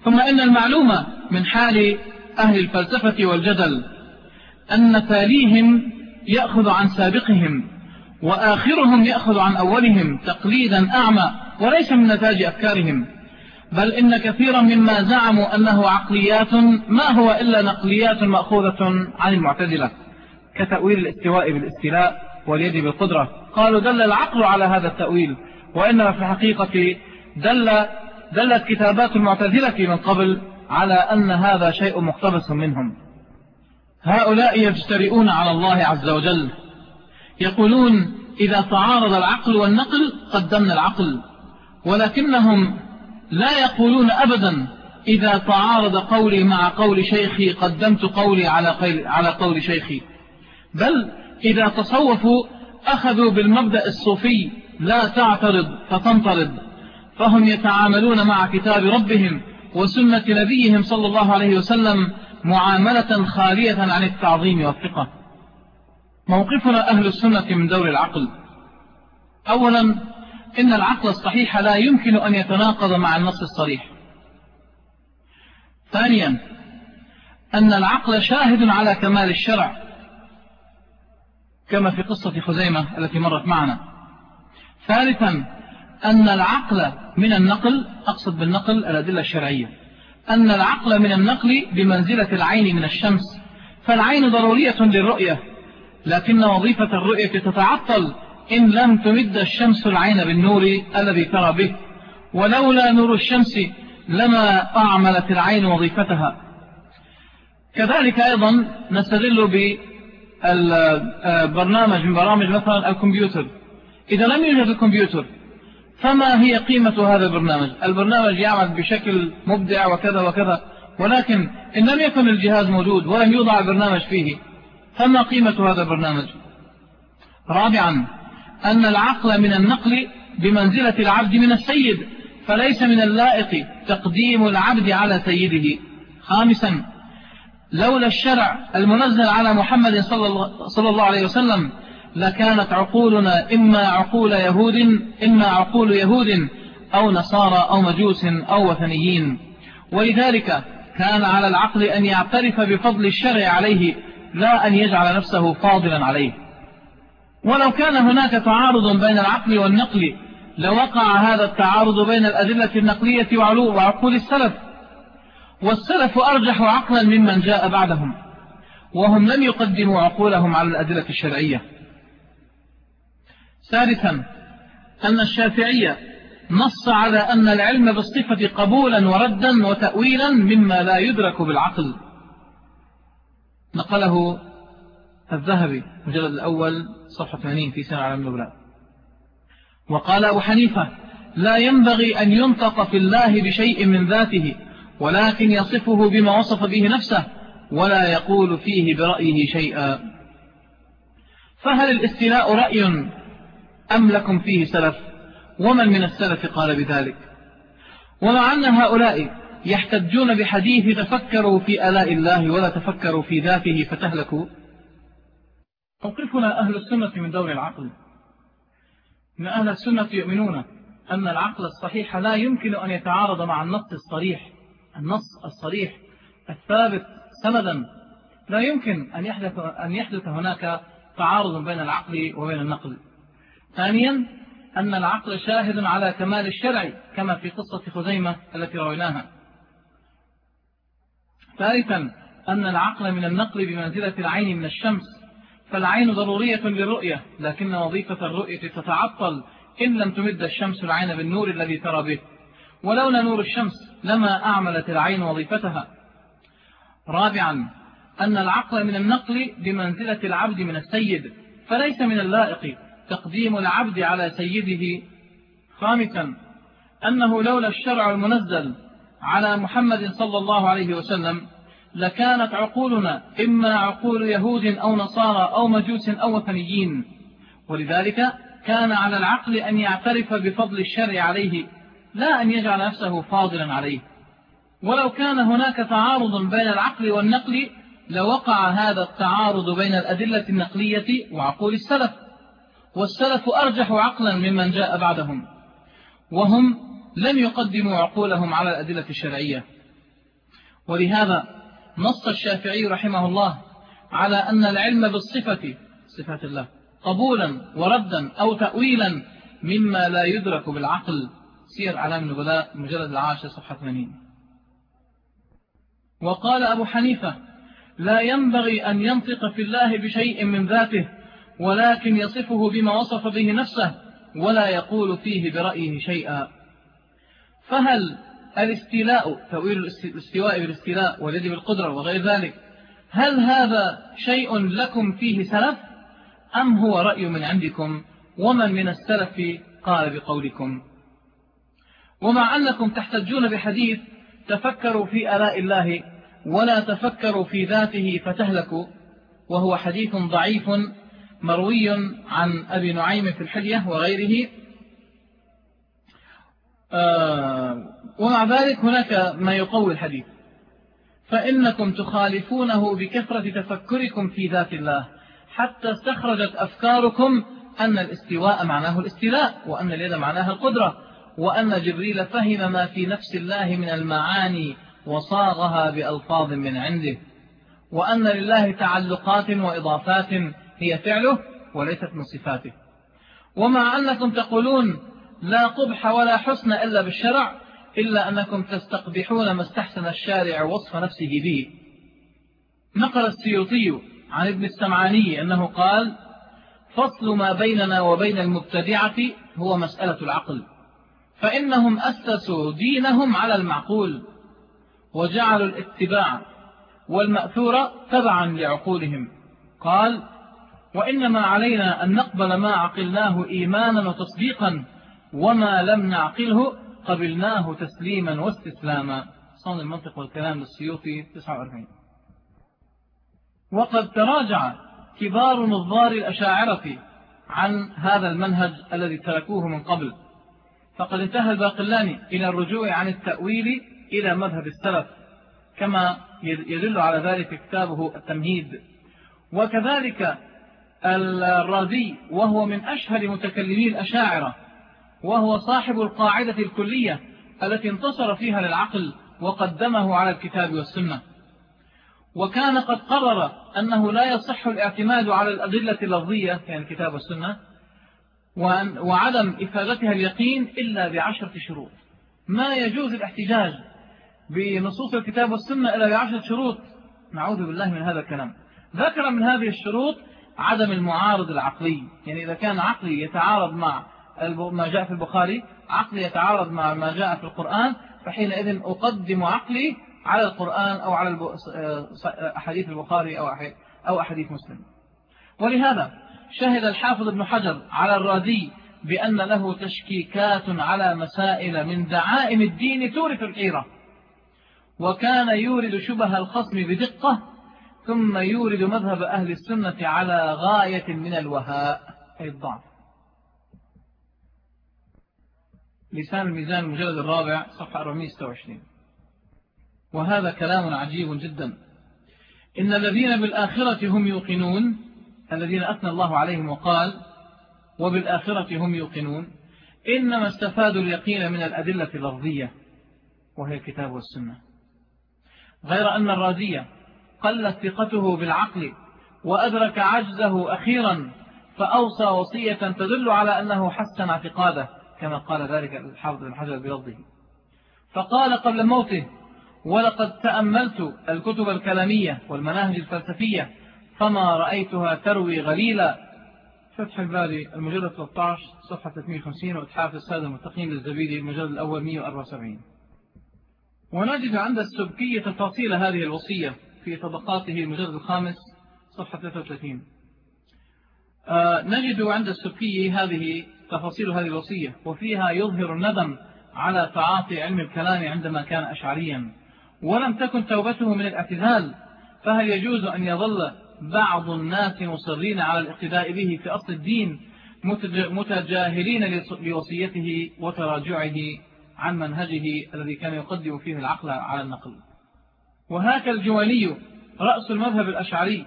ثم إن المعلومة من حال أهل الفلسفة والجدل أن تاليهم يأخذ عن سابقهم وآخرهم يأخذ عن أولهم تقليدا أعمى وليس من نتاج أفكارهم بل إن كثيرا مما زعموا أنه عقليات ما هو إلا نقليات مأخوذة عن المعتزلة كتأويل الاستواء بالاستلاء واليد بالقدرة. قالوا دل العقل على هذا التأويل وإنما في الحقيقة دل دلت كتابات المعتزلة من قبل على أن هذا شيء مقتبس منهم. هؤلاء يجترئون على الله عز وجل. يقولون إذا تعارض العقل والنقل قدمنا العقل. ولكنهم لا يقولون أبدا إذا تعارض قولي مع قول شيخي قدمت قولي على قول شيخي. بل إذا تصوفوا أخذوا بالمبدأ الصوفي لا تعترض فتنطرد. فهم يتعاملون مع كتاب ربهم وسنة نبيهم صلى الله عليه وسلم معاملة خالية عن التعظيم والثقة. موقفنا أهل السنة من دور العقل. أولا إن العقل الصحيح لا يمكن أن يتناقض مع النص الصريح. ثانيا أن العقل شاهد على كمال الشرع كما في قصة خزيمة التي مرت معنا. ثالثا أن العقل من النقل أقصد بالنقل الأدلة الشرعية أن العقل من النقل بمنزلة العين من الشمس فالعين ضرورية للرؤية لكن وظيفة الرؤية تتعطل إن لم تمد الشمس العين بالنور الذي ترى به ولولا نور الشمس لما أعملت العين وظيفتها. كذلك أيضا نستدل بالبرنامج من برامج مثلا الكمبيوتر. إذا لم يوجد الكمبيوتر فما هي قيمة هذا البرنامج؟ البرنامج يعمل بشكل مبدع وكذا وكذا ولكن إن لم يكن الجهاز موجود ولم يوضع البرنامج فيه فما قيمة هذا البرنامج؟ رابعا أن العقل من النقل بمنزلة العبد من السيد فليس من اللائق تقديم العبد على سيده. خامسا لولا الشرع المنزل على محمد صلى الله عليه وسلم لكانت عقولنا إما عقول يهود إما عقول يهود أو نصارى أو مجوس أو وثنيين. ولذلك كان على العقل أن يعترف بفضل الشرع عليه لا أن يجعل نفسه فاضلا عليه. ولو كان هناك تعارض بين العقل والنقل لوقع هذا التعارض بين الأدلة النقلية وعقول السلف. والسلف أرجح عقلا ممن جاء بعدهم وهم لم يقدموا عقولهم على الأدلة الشرعية. ثالثا أن الشافعية نص على أن العلم بالصفة قبولا وردا وتأويلا مما لا يدرك بالعقل. نقله الذهبي مجلد الأول صفحة 80 في سنة على النبلاء وقال أبو حنيفة لا ينبغي أن ينطق في الله بشيء من ذاته ولكن يصفه بما وصف به نفسه ولا يقول فيه برأيه شيئا. فهل الاستلاء رأي أم لكم فيه سلف؟ ومن من السلف قال بذلك؟ ومع أن هؤلاء يحتجون بحديث تفكروا في ألاء الله ولا تفكروا في ذاته فتهلكوا؟ موقفنا أهل السنة من دور العقل. إن أهل السنة يؤمنون أن العقل الصحيح لا يمكن أن يتعارض مع النص الصريح. النص الصريح الثابت سندا. لا يمكن أن يحدث, أن يحدث هناك تعارض بين العقل وبين النقل. ثانيا أن العقل شاهد على كمال الشرع كما في قصة خزيمة التي رويناها. ثالثا أن العقل من النقل بمنزلة العين من الشمس. فالعين ضرورية للرؤية لكن وظيفة الرؤية تتعطل إن لم تمد الشمس العين بالنور الذي ترى به. ولولا نور الشمس لما أعملت العين وظيفتها. رابعا أن العقل من النقل بمنزلة العبد من السيد فليس من اللائق. تقديم العبد على سيده خامسا أنه لولا الشرع المنزل على محمد صلى الله عليه وسلم لكانت عقولنا إما عقول يهود أو نصارى أو مجوس أو وثنيين ولذلك كان على العقل أن يعترف بفضل الشرع عليه لا أن يجعل نفسه فاضلا عليه. ولو كان هناك تعارض بين العقل والنقل لوقع هذا التعارض بين الأدلة النقلية وعقول السلف. والسلف أرجح عقلا ممن جاء بعدهم وهم لم يقدموا عقولهم على الأدلة الشرعية. ولهذا نص الشافعي رحمه الله على أن العلم بالصفة صفات الله قبولا وردا أو تأويلا مما لا يدرك بالعقل سير علام النبلاء مجلد العاشر صفحة 80 وقال أبو حنيفة لا ينبغي أن ينطق في الله بشيء من ذاته ولكن يصفه بما وصف به نفسه ولا يقول فيه برأيه شيئا. فهل الاستيلاء تأويل الاستواء بالاستيلاء واليد بالقدرة وغير ذلك هل هذا شيء لكم فيه سلف؟ أم هو رأي من عندكم؟ ومن من السلف قال بقولكم. ومع أنكم تحتجون بحديث تفكروا في ألاء الله ولا تفكروا في ذاته فتهلكوا وهو حديث ضعيف مروي عن أبي نعيم في الحلية وغيره. آه، ومع ذلك هناك ما يقوي الحديث. فإنكم تخالفونه بكثرة تفكركم في ذات الله حتى استخرجت أفكاركم أن الاستواء معناه الاستيلاء وأن اليد معناها القدرة وأن جبريل فهم ما في نفس الله من المعاني وصاغها بألفاظ من عنده وأن لله تعلقات وإضافات هي فعله وليست من صفاته. ومع أنكم تقولون لا قبح ولا حسن إلا بالشرع إلا أنكم تستقبحون ما استحسن الشارع وصف نفسه به. نقل السيوطي عن ابن السمعاني أنه قال فصل ما بيننا وبين المبتدعة هو مسألة العقل فإنهم أسسوا دينهم على المعقول وجعلوا الاتباع والمأثور تبعا لعقولهم. قال وإنما علينا أن نقبل ما عقلناه إيمانا وتصديقا وما لم نعقله قبلناه تسليما واستسلاما. صان المنطق والكلام للسيوطي 49 وقد تراجع كبار نظار الأشاعرة عن هذا المنهج الذي تركوه من قبل. فقد انتهى الباقلاني إلى الرجوع عن التأويل إلى مذهب السلف كما يدل على ذلك كتابه التمهيد. وكذلك الرازي وهو من أشهر متكلمي الأشاعرة وهو صاحب القاعدة الكلية التي انتصر فيها للعقل وقدمه على الكتاب والسنة. وكان قد قرر أنه لا يصح الاعتماد على الأدلة اللفظية يعني الكتاب والسنة وعدم إفادتها اليقين إلا بعشرة شروط. ما يجوز الاحتجاج بنصوص الكتاب والسنة إلا بعشرة شروط؟ نعوذ بالله من هذا الكلام. ذكر من هذه الشروط عدم المعارض العقلي. يعني إذا كان عقلي يتعارض مع ما جاء في البخاري عقلي يتعارض مع ما جاء في القرآن فحينئذ أقدم عقلي على القرآن أو على أحاديث البخاري أو أحاديث مسلم. ولهذا شهد الحافظ ابن حجر على الرازي بأن له تشكيكات على مسائل من دعائم الدين تورث الحيرة. وكان يورد شبه الخصم بدقة ثم يورد مذهب أهل السنة على غاية من الوهاء أي الضعف. لسان الميزان المجلد الرابع صفحة 426 وهذا كلام عجيب جدا. إن الذين بالآخرة هم يوقنون الذين أثنى الله عليهم وقال وبالآخرة هم يوقنون إنما استفادوا اليقين من الأدلة اللفظية وهي الكتاب والسنة. غير أن الرازية قلت ثقته بالعقل وأدرك عجزه أخيرا فأوصى وصية تدل على أنه حسن اعتقاده كما قال ذلك الحافظ بن حجر بلفظه. فقال قبل موته ولقد تأملت الكتب الكلامية والمناهج الفلسفية فما رأيتها تروي غليلا. فتح الباري المجلد 13 صفحة 350 وإتحاف السادة المتقين للزبيدي المجلد الأول 174 ونجد عند السبكية تفاصيل هذه الوصية. في طبقاته المجلد الخامس صفحة 33 آه نجد عند السبكي هذه تفاصيل هذه الوصية وفيها يظهر الندم على تعاطي علم الكلام عندما كان أشعريا. ولم تكن توبته من الاعتزال فهل يجوز أن يظل بعض الناس مصرين على الاقتداء به في أصل الدين متجاهلين لوصيته وتراجعه عن منهجه الذي كان يقدم فيه العقل على النقل؟ وهاك الجواني رأس المذهب الأشعري.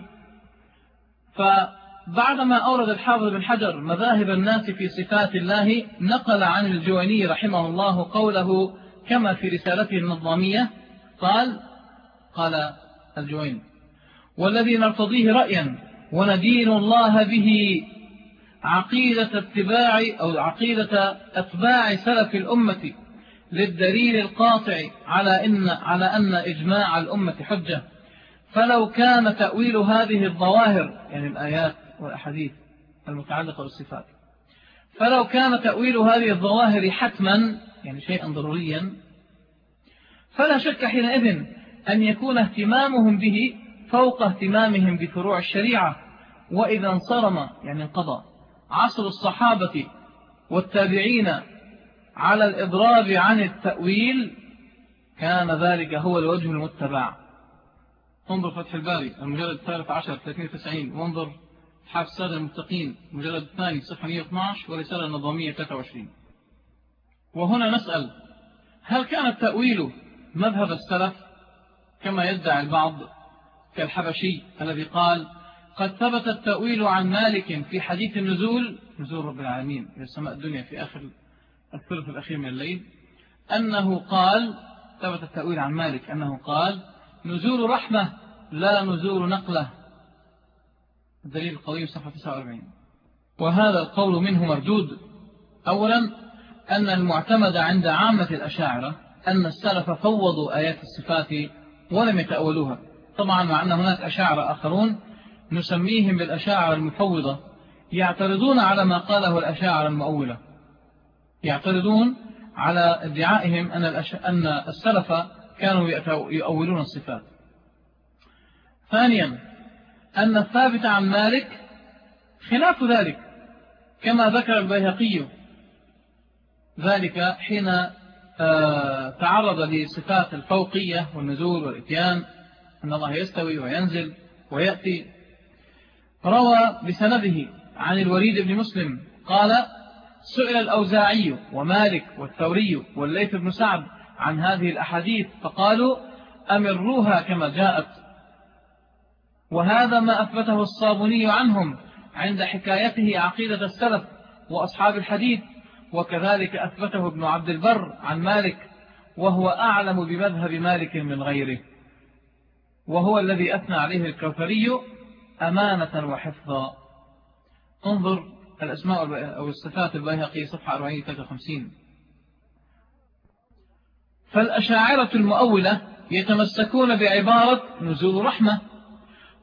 فبعدما أورد الحافظ بن حجر مذاهب الناس في صفات الله نقل عن الجواني رحمه الله قوله كما في رسالته النظامية قال قال الجوين والذي نرتضيه رأيا وندين الله به عقيدة اتباع أو عقيدة أتباع سلف الأمة للدليل القاطع على إن, على أن إجماع الأمة حجة. فلو كان تأويل هذه الظواهر يعني الآيات والأحاديث المتعلقة بالصفات فلو كان تأويل هذه الظواهر حتما يعني شيئا ضروريا فلا شك حينئذ أن يكون اهتمامهم به فوق اهتمامهم بفروع الشريعة. وإذا انصرم يعني انقضى عصر الصحابة والتابعين على الإضراب عن التأويل كان ذلك هو الوجه المتبع. انظر فتح الباري المجلد الثالث عشر 93 وانظر حاف السادة المتقين المجلد الثاني صفحة 112 ورسالة النظامية 23 وهنا نسأل هل كان التأويل مذهب السلف؟ كما يدعي البعض كالحبشي الذي قال قد ثبت التأويل عن مالك في حديث النزول نزول رب العالمين إلى السماء الدنيا في آخر الثلث الأخير من الليل أنه قال ثبت التأويل عن مالك أنه قال نزول رحمة لا نزول نقلة. الدليل القوي صفحة 49 وهذا القول منه مردود. أولا أن المعتمد عند عامة الأشاعرة أن السلف فوضوا آيات الصفات ولم يتأولوها. طبعا مع أن هناك أشاعرة آخرون نسميهم بالأشاعرة المفوضة يعترضون على ما قاله الأشاعرة المؤولة. يعترضون على ادعائهم أن, أن السلف كانوا يؤولون الصفات. ثانيا أن الثابت عن مالك خلاف ذلك كما ذكر البيهقي. ذلك حين آه، تعرض لصفات الفوقية والنزول والإتيان أن الله يستوي وينزل ويأتي. روى بسنده عن الوليد بن مسلم قال سئل الأوزاعي ومالك والثوري والليث بن سعد عن هذه الأحاديث فقالوا أمروها كما جاءت. وهذا ما أثبته الصابوني عنهم عند حكايته عقيدة السلف وأصحاب الحديث وكذلك أثبته ابن عبد البر عن مالك وهو أعلم بمذهب مالك من غيره. وهو الذي أثنى عليه الكوثري أمانة وحفظا. انظر الأسماء أو الصفات البيهقي صفحة 453 فالأشاعرة المؤولة يتمسكون بعبارة نزول رحمة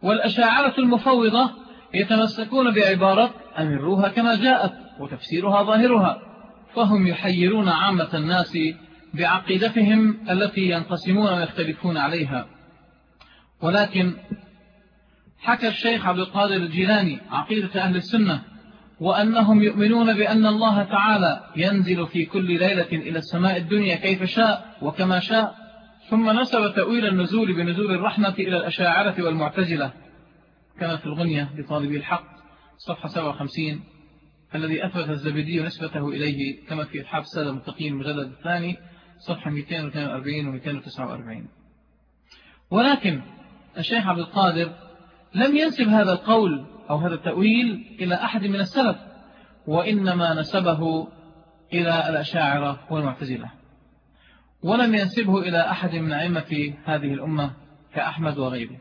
والأشاعرة المفوضة يتمسكون بعبارة أمروها كما جاءت وتفسيرها ظاهرها فهم يحيرون عامة الناس بعقيدتهم التي ينقسمون ويختلفون عليها. ولكن حكى الشيخ عبد القادر الجيلاني عقيدة أهل السنة وأنهم يؤمنون بأن الله تعالى ينزل في كل ليلة إلى السماء الدنيا كيف شاء وكما شاء ثم نسب تأويل النزول بنزول الرحمة إلى الأشاعرة والمعتزلة. كما في الغنية لطالب الحق صفحة 57 الذي أثبت الزبدي نسبته إليه كما في إتحاف السادة المتقين المجلد الثاني صفحة 242 و 249 ولكن الشيخ عبد القادر لم ينسب هذا القول أو هذا التأويل إلى أحد من السلف وإنما نسبه إلى الأشاعرة والمعتزلة. ولم ينسبه إلى أحد من أئمة هذه الأمة كأحمد وغيره.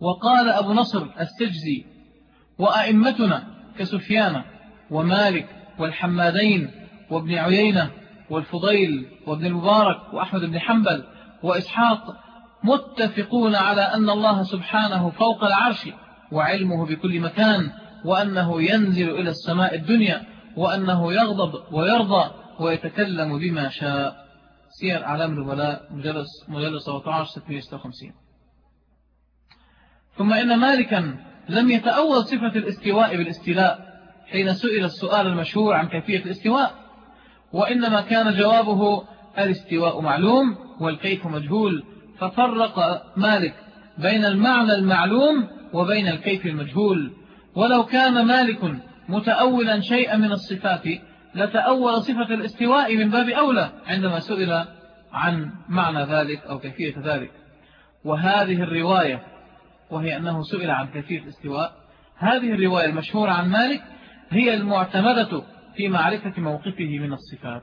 وقال أبو نصر السجزي وأئمتنا كسفيان ومالك والحمادين وابن عيينة والفضيل وابن المبارك وأحمد بن حنبل وإسحاق متفقون على أن الله سبحانه فوق العرش وعلمه بكل مكان وأنه ينزل إلى السماء الدنيا وأنه يغضب ويرضى ويتكلم بما شاء. سير أعلام الولاء مجلس, مجلس 17 656 ثم إن مالكا لم يتأول صفة الاستواء بالاستلاء حين سئل السؤال المشهور عن كيفية الاستواء وإنما كان جوابه الاستواء معلوم والكيف مجهول. ففرق مالك بين المعنى المعلوم وبين الكيف المجهول. ولو كان مالك متأولا شيئا من الصفات لتأول صفة الاستواء من باب أولى عندما سئل عن معنى ذلك أو كيفية ذلك. وهذه الرواية وهي أنه سئل عن كيفية الاستواء هذه الرواية المشهورة عن مالك هي المعتمدة في معرفة موقفه من الصفات.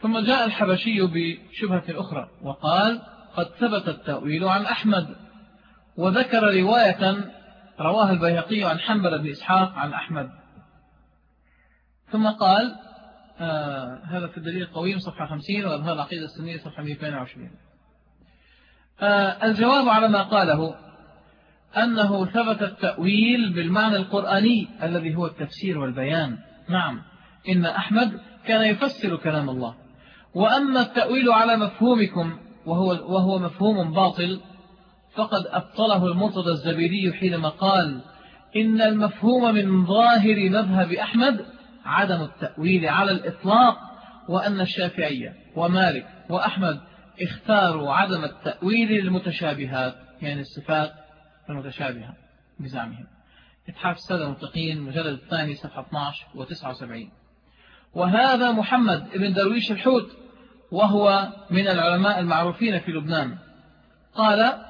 ثم جاء الحبشي بشبهة أخرى وقال قد ثبت التأويل عن أحمد وذكر رواية رواها البيهقي عن حنبل بن إسحاق عن أحمد. ثم قال آه هذا في الدليل القويم صفحة 50 وأظهر العقيدة السنية صفحة 220 آه الجواب على ما قاله أنه ثبت التأويل بالمعنى القرآني الذي هو التفسير والبيان. نعم إن أحمد كان يفسر كلام الله. وأما التأويل على مفهومكم وهو, وهو مفهوم باطل فقد أبطله المرتضى الزبيري حينما قال إن المفهوم من ظاهر مذهب أحمد عدم التأويل على الإطلاق وأن الشافعية ومالك وأحمد اختاروا عدم التأويل للمتشابهات يعني الصفات المتشابهة بزعمهم. إتحاف السادة المتقين مجلد الثاني صفحة 12 و 79 وهذا محمد ابن درويش الحوت وهو من العلماء المعروفين في لبنان. قال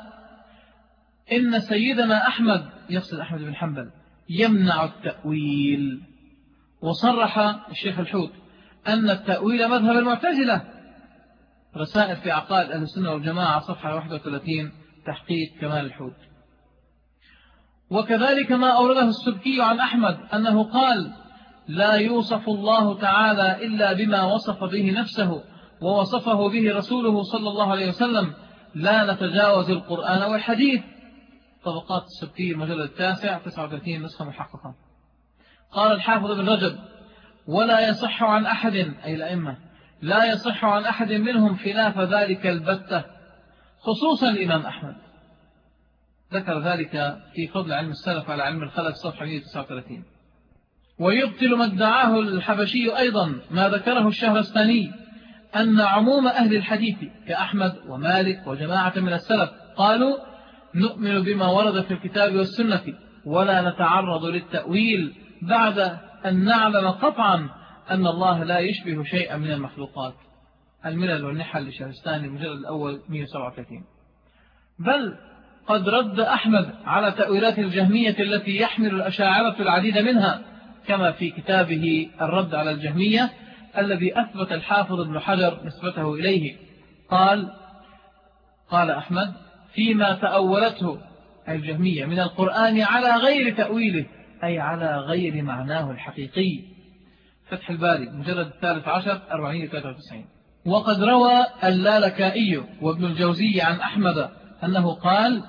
إن سيدنا أحمد يقصد أحمد بن حنبل يمنع التأويل. وصرح الشيخ الحوت أن التأويل مذهب المعتزلة. رسائل في عقائد أهل السنة والجماعة صفحة 31 تحقيق كمال الحوت. وكذلك ما أورده السبكي عن أحمد أنه قال لا يوصف الله تعالى إلا بما وصف به نفسه ووصفه به رسوله صلى الله عليه وسلم. لا نتجاوز القرآن والحديث. طبقات السبكي المجلد التاسع 39 نسخة محققة قال الحافظ بن رجب ولا يصح عن أحد أي الأئمة لا يصح عن أحد منهم خلاف ذلك البتة خصوصا الإمام أحمد. ذكر ذلك في فضل علم السلف على علم الخلف صفحة 139 ويبطل ما ادعاه الحبشي أيضا ما ذكره الشهرستاني أن عموم أهل الحديث كأحمد ومالك وجماعة من السلف قالوا نؤمن بما ورد في الكتاب والسنة ولا نتعرض للتأويل بعد أن نعلم قطعا أن الله لا يشبه شيئا من المخلوقات. الملل والنحل للشهرستاني المجلد الأول 137 بل قد رد أحمد على تأويلات الجهمية التي يحمل الأشاعرة العديد منها كما في كتابه الرد على الجهمية الذي أثبت الحافظ ابن حجر نسبته إليه. قال قال أحمد فيما تأولته الجهمية من القرآن على غير تأويله أي على غير معناه الحقيقي. فتح الباري مجلد الثالث عشر أربعين وتسعين. وقد روى اللالكائي وابن الجوزي عن أحمد أنه قال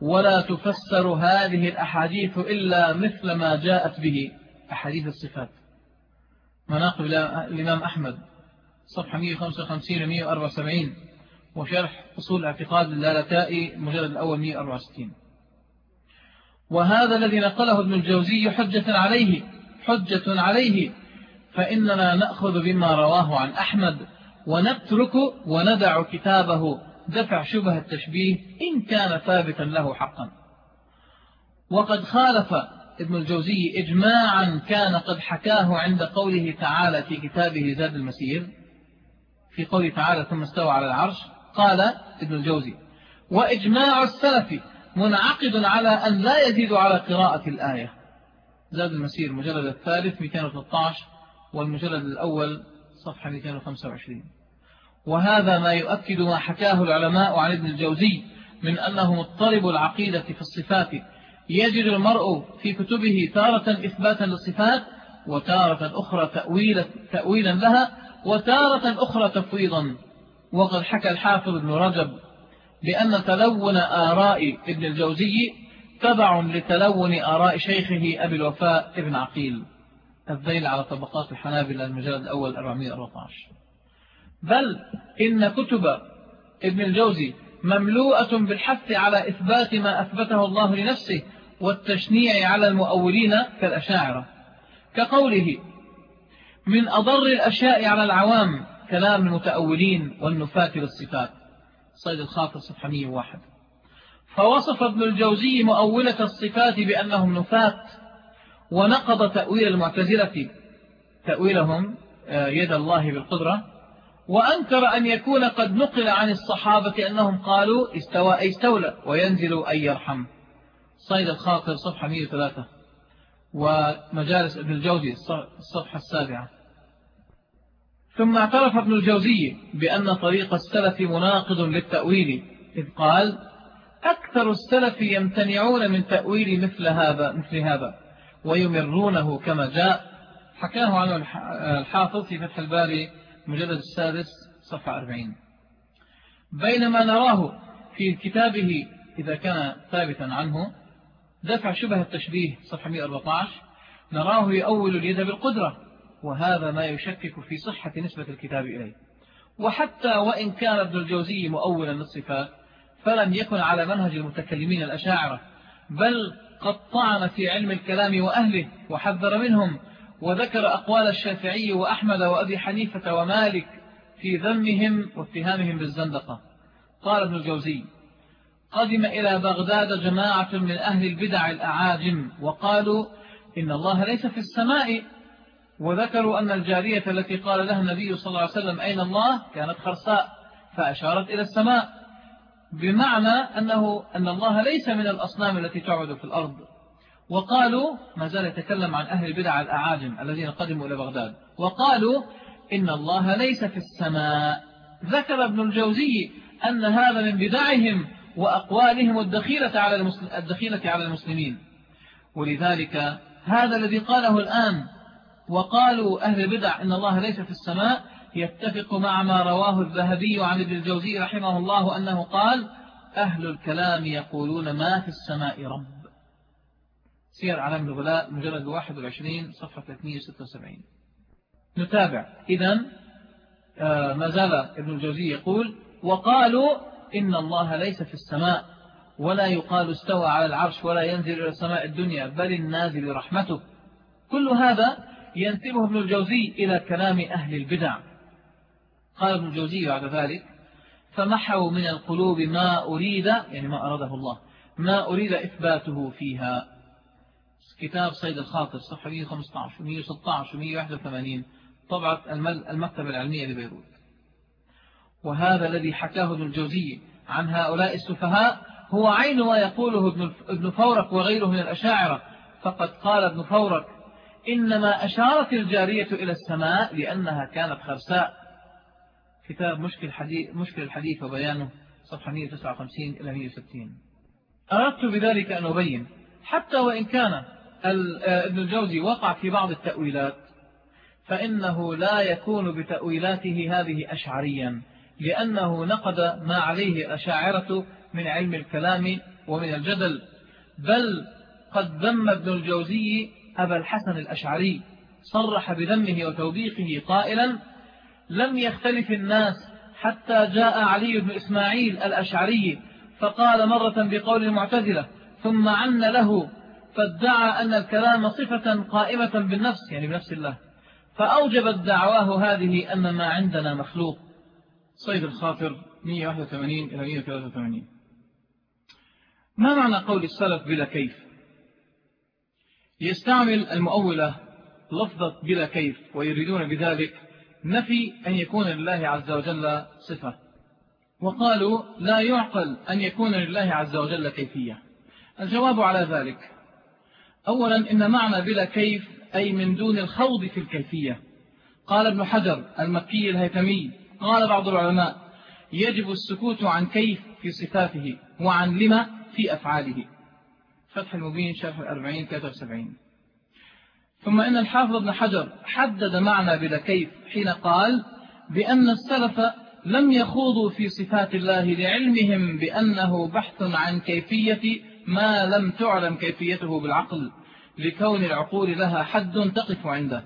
ولا تفسر هذه الأحاديث إلا مثل ما جاءت به أحاديث الصفات. مناقب الإمام أحمد صفحة 155 و 174 وشرح أصول اعتقاد اللالتائي المجلد الأول 164 وهذا الذي نقله ابن الجوزي حجة عليه حجة عليه فإننا نأخذ بما رواه عن أحمد ونترك وندع كتابه دفع شبه التشبيه إن كان ثابتا له حقا. وقد خالف ابن الجوزي إجماعا كان قد حكاه عند قوله تعالى في كتابه زاد المسير في قوله تعالى ثم استوى على العرش قال ابن الجوزي. وإجماع السلف منعقد على أن لا يزيد على قراءة الآية. زاد المسير مجلد الثالث 213 والمجلد الأول صفحة 225 وهذا ما يؤكد ما حكاه العلماء عن ابن الجوزي من أنه مضطرب العقيدة في الصفات. يجد المرء في كتبه تارة إثباتا للصفات وتارة أخرى تأويلا, تأويلا لها وتارة أخرى تفويضا. وقد حكى الحافظ ابن رجب بأن تلون آراء ابن الجوزي تبع لتلون آراء شيخه أبي الوفاء ابن عقيل. الذيل على طبقات الحنابلة المجلد الأول 414 بل إن كتب ابن الجوزي مملوءة بالحث على إثبات ما أثبته الله لنفسه والتشنيع على المؤولين كالأشاعرة. كقوله من أضر الأشياء على العوام كلام المتأولين والنفاة للصفات صيد الخاطر صفحة 101 فوصف ابن الجوزي مؤولة الصفات بأنهم نفاة ونقض تأويل المعتزلة تأويلهم آه، يد الله بالقدرة. وأنكر أن يكون قد نقل عن الصحابة أنهم قالوا استوى أي استولى وينزل أي يرحم. صيد الخاطر صفحة 103 ومجالس ابن الجوزي الصفحة السابعة. ثم اعترف ابن الجوزي بأن طريق السلف مناقض للتأويل إذ قال أكثر السلف يمتنعون من تأويل مثل هذا, مثل هذا ويمرونه كما جاء. حكاه عنه الحافظ في فتح الباري مجلد السادس صفحة 40 بينما نراه في كتابه إذا كان ثابتا عنه دفع شبه التشبيه صفحة 114 نراه يؤول اليد بالقدرة. وهذا ما يشكك في صحة نسبة الكتاب إليه. وحتى وإن كان ابن الجوزي مؤولا للصفات فلم يكن على منهج المتكلمين الأشاعرة بل قد طعن في علم الكلام وأهله وحذر منهم وذكر أقوال الشافعي وأحمد وأبي حنيفة ومالك في ذمهم واتهامهم بالزندقة. قال ابن الجوزي قدم إلى بغداد جماعة من أهل البدع الأعاجم وقالوا إن الله ليس في السماء وذكروا أن الجارية التي قال لها النبي صلى الله عليه وسلم أين الله؟ كانت خرساء فأشارت إلى السماء بمعنى أنه أن الله ليس من الأصنام التي تعبد في الأرض. وقالوا ما زال يتكلم عن أهل البدع الأعاجم الذين قدموا إلى بغداد. وقالوا إن الله ليس في السماء. ذكر ابن الجوزي أن هذا من بدعهم وأقوالهم الدخيلة على, الدخيلة على المسلمين. ولذلك هذا الذي قاله الآن وقالوا أهل البدع إن الله ليس في السماء يتفق مع ما رواه الذهبي عن ابن الجوزي رحمه الله أنه قال أهل الكلام يقولون ما في السماء رب. سير علم الغلاء مجلد 21 صفحة 376 نتابع. إذا آه، ما زال ابن الجوزي يقول وقالوا إن الله ليس في السماء. ولا يقال استوى على العرش ولا ينزل إلى السماء الدنيا بل النازل رحمته. كل هذا ينسبه ابن الجوزي إلى كلام أهل البدع. قال ابن الجوزي بعد ذلك فمحوا من القلوب ما أريد يعني ما أراده الله ما أريد إثباته فيها. كتاب صيد الخاطر صفحة 115 116 181 طبعة المكتبة العلمية لبيروت وهذا الذي حكاه ابن الجوزي عن هؤلاء السفهاء هو عين ما يقوله ابن فورك وغيره من الأشاعرة. فقد قال ابن فورك إنما أشارت الجارية إلى السماء لأنها كانت خرساء. كتاب مشكل الحديث, مشكل الحديث وبيانه صفحة 159 إلى 160 أردت بذلك أن أبين حتى وإن كان آه، ابن الجوزي وقع في بعض التأويلات فإنه لا يكون بتأويلاته هذه أشعريا لأنه نقد ما عليه الأشاعرة من علم الكلام ومن الجدل بل قد ذم ابن الجوزي أبا الحسن الأشعري صرح بذمه وتوبيخه قائلا لم يختلف الناس حتى جاء علي بن إسماعيل الأشعري فقال مرة بقول المعتزلة ثم عن له فادعى أن الكلام صفة قائمة بالنفس يعني بنفس الله. فأوجبت دعواه هذه أن ما عندنا مخلوق. صيد الخاطر 181 إلى 183 ما معنى قول السلف بلا كيف؟ يستعمل المؤولة لفظة بلا كيف ويريدون بذلك نفي أن يكون لله عز وجل صفة. وقالوا لا يعقل أن يكون لله عز وجل كيفية. الجواب على ذلك أولا إن معنى بلا كيف أي من دون الخوض في الكيفية. قال ابن حجر المكي الهيثمي قال بعض العلماء يجب السكوت عن كيف في صفاته وعن لما في أفعاله. فتح المبين شرح الأربعين 73 ثم إن الحافظ ابن حجر حدد معنى بلا كيف حين قال بأن السلف لم يخوضوا في صفات الله لعلمهم بأنه بحث عن كيفية ما لم تعلم كيفيته بالعقل لكون العقول لها حد تقف عنده.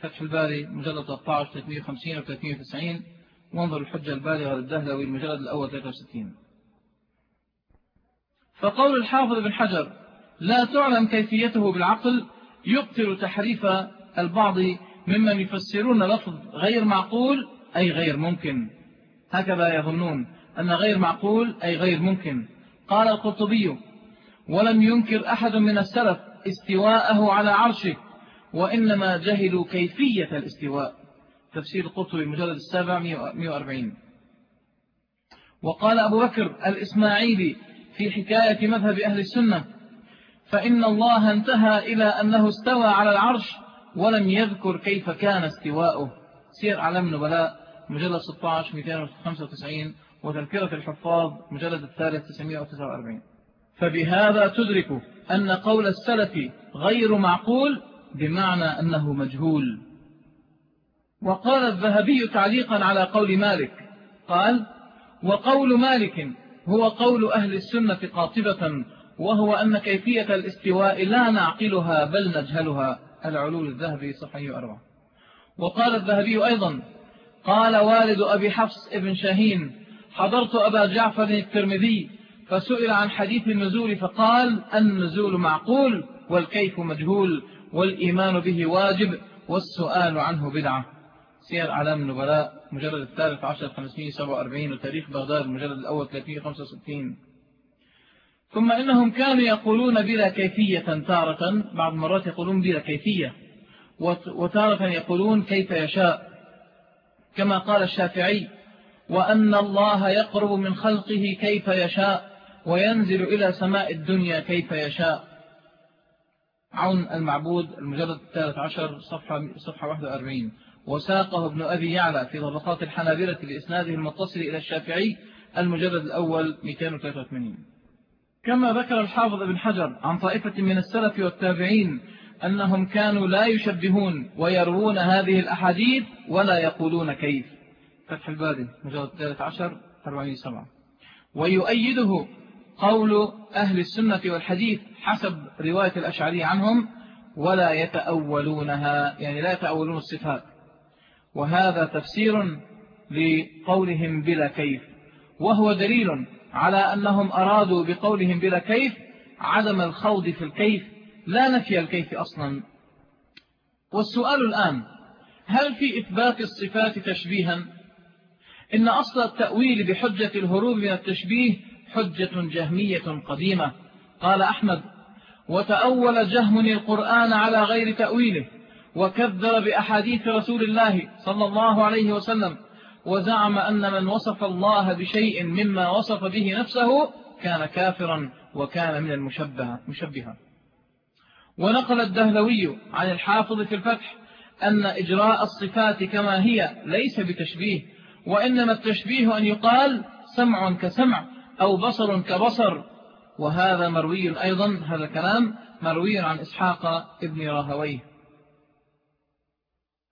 فتح الباري مجلد 13 350 و 390 وانظر الحجة البالغة للدهلوي المجلد الأول 63 فقول الحافظ بن حجر لا تعلم كيفيته بالعقل يبطل تحريف البعض ممن يفسرون لفظ غير معقول أي غير ممكن. هكذا يظنون أن غير معقول أي غير ممكن. قال القرطبي ولم ينكر أحد من السلف استواءه على عرشه وإنما جهلوا كيفية الاستواء. تفسير القرطبي المجلد السابع 140 وقال أبو بكر الإسماعيلي في حكاية مذهب أهل السنة. فإن الله انتهى إلى أنه استوى على العرش ولم يذكر كيف كان استواؤه. سير علم نبلاء مجلد 16 295 وتذكرة الحفاظ مجلد الثالث 949 فبهذا تدرك أن قول السلف غير معقول بمعنى أنه مجهول. وقال الذهبي تعليقا على قول مالك قال وقول مالك هو قول أهل السنة قاطبة وهو أن كيفية الاستواء لا نعقلها بل نجهلها. العلول الذهبي صحيح أربعة وقال الذهبي أيضا قال والد أبي حفص ابن شاهين حضرت أبا جعفر الترمذي فسئل عن حديث النزول فقال النزول معقول والكيف مجهول والإيمان به واجب والسؤال عنه بدعة. سير أعلام النبلاء مجلد الثالث عشر 547 وتاريخ بغداد المجلد الأول 365 ثم إنهم كانوا يقولون بلا كيفية تارة بعض المرات يقولون بلا كيفية وتارة يقولون كيف يشاء. كما قال الشافعي وأن الله يقرب من خلقه كيف يشاء وينزل إلى سماء الدنيا كيف يشاء. عون المعبود المجلد الثالث عشر صفحة, صفحة 41 وساقه ابن أبي يعلى في طبقات الحنابلة لإسناده المتصل إلى الشافعي المجلد الأول 283 كما ذكر الحافظ ابن حجر عن طائفة من السلف والتابعين أنهم كانوا لا يشبهون ويروون هذه الأحاديث ولا يقولون كيف. فتح البادي مجلد 13 47 ويؤيده قول أهل السنة والحديث حسب رواية الأشعري عنهم ولا يتأولونها يعني لا يتأولون الصفات. وهذا تفسير لقولهم بلا كيف. وهو دليل على أنهم أرادوا بقولهم بلا كيف عدم الخوض في الكيف لا نفي الكيف أصلا. والسؤال الآن هل في إثبات الصفات تشبيها؟ إن أصل التأويل بحجة الهروب من التشبيه حجة جهمية قديمة. قال أحمد وتأول جهم القرآن على غير تأويله. وكذر بأحاديث رسول الله صلى الله عليه وسلم وزعم أن من وصف الله بشيء مما وصف به نفسه كان كافرا وكان من المشبهة مشبهة ونقل الدهلوي عن الحافظ في الفتح أن إجراء الصفات كما هي ليس بتشبيه وإنما التشبيه أن يقال سمع كسمع أو بصر كبصر. وهذا مروي أيضا هذا الكلام مروي عن إسحاق ابن راهويه.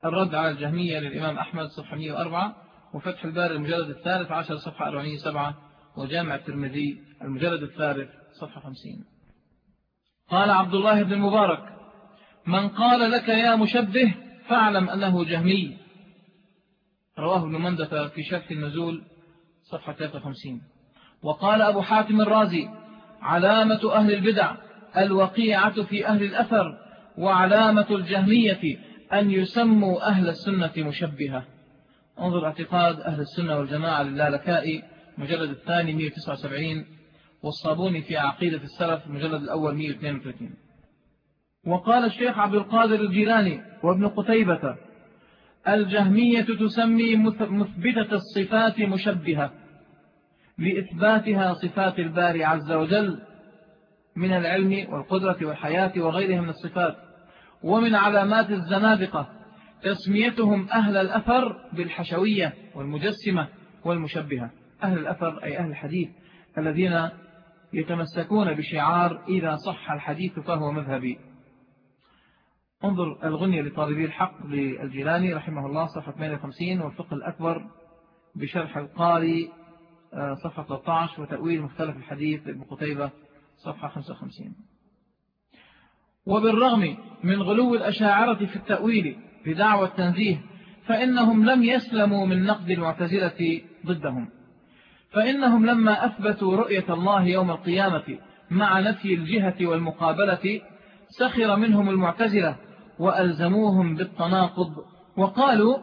الرد على الجهمية للإمام أحمد صفحة 104 وفتح الباري المجلد الثالث عشر صفحة 40 سبعة وجامع الترمذي المجلد الثالث صفحة 50 قال عبد الله بن المبارك من قال لك يا مشبه فاعلم أنه جهمي. رواه ابن مندة في شرح النزول صفحة 53 وقال أبو حاتم الرازي علامة أهل البدع الوقيعة في أهل الأثر وعلامة الجهمية أن يسموا أهل السنة مشبهة. انظر اعتقاد أهل السنة والجماعة للالكائي مجلد الثاني 179 والصابوني في عقيدة السلف المجلد الأول 132 وقال الشيخ عبد القادر الجيلاني وابن قتيبة الجهمية تسمي مثبتة الصفات مشبهة لإثباتها صفات الباري عز وجل من العلم والقدرة والحياة وغيرها من الصفات. ومن علامات الزنادقة تسميتهم أهل الأثر بالحشوية والمجسمة والمشبهة. أهل الأثر أي أهل الحديث الذين يتمسكون بشعار إذا صح الحديث فهو مذهبي. انظر الغنية لطالبي الحق للجيلاني رحمه الله صفحة 58 والفقه الأكبر بشرح القاري آه، صفحة 13 وتأويل مختلف الحديث لابن قتيبة صفحة 55 وبالرغم من غلو الأشاعرة في التأويل بدعوى التنزيه فإنهم لم يسلموا من نقد المعتزلة ضدهم. فإنهم لما أثبتوا رؤية الله يوم القيامة مع نفي الجهة والمقابلة سخر منهم المعتزلة وألزموهم بالتناقض وقالوا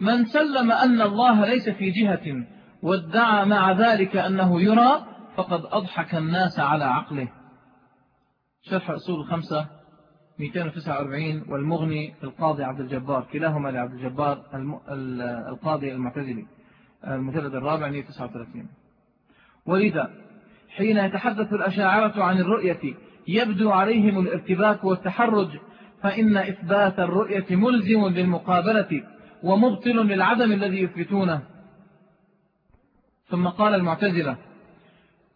من سلم أن الله ليس في جهة وادعى مع ذلك أنه يرى فقد أضحك الناس على عقله. شرح أصول الخمسة 249 والمغني القاضي عبد الجبار كلاهما لعبد الجبار القاضي المعتزلي المجلد الرابع 139 ولذا حين يتحدث الأشاعرة عن الرؤية يبدو عليهم الارتباك والتحرج فإن إثبات الرؤية ملزم للمقابلة ومبطل للعدم الذي يثبتونه. ثم قال المعتزلة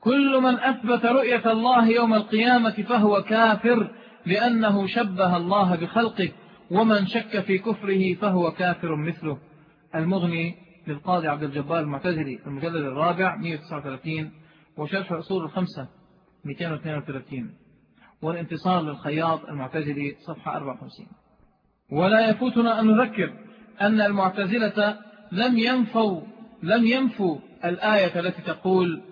كل من أثبت رؤية الله يوم القيامة فهو كافر لأنه شبه الله بخلقه ومن شك في كفره فهو كافر مثله. المغني للقاضي عبد الجبار المعتزلي المجلد الرابع 139 وشرح أصول الخمسة 232 والانتصار للخياط المعتزلي صفحة 54 ولا يفوتنا أن نذكر أن المعتزلة لم ينفوا لم ينفوا الآية التي تقول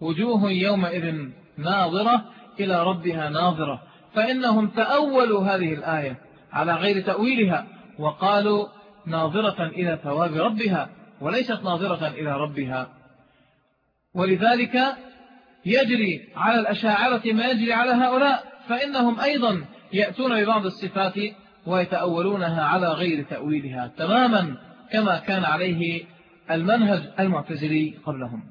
وجوه يومئذ ناظرة إلى ربها ناظرة فإنهم تأولوا هذه الآية على غير تأويلها وقالوا ناظرة إلى ثواب ربها وليست ناظرة إلى ربها. ولذلك يجري على الأشاعرة ما يجري على هؤلاء فإنهم أيضا يأتون ببعض الصفات ويتأولونها على غير تأويلها تماما كما كان عليه المنهج المعتزلي قبلهم.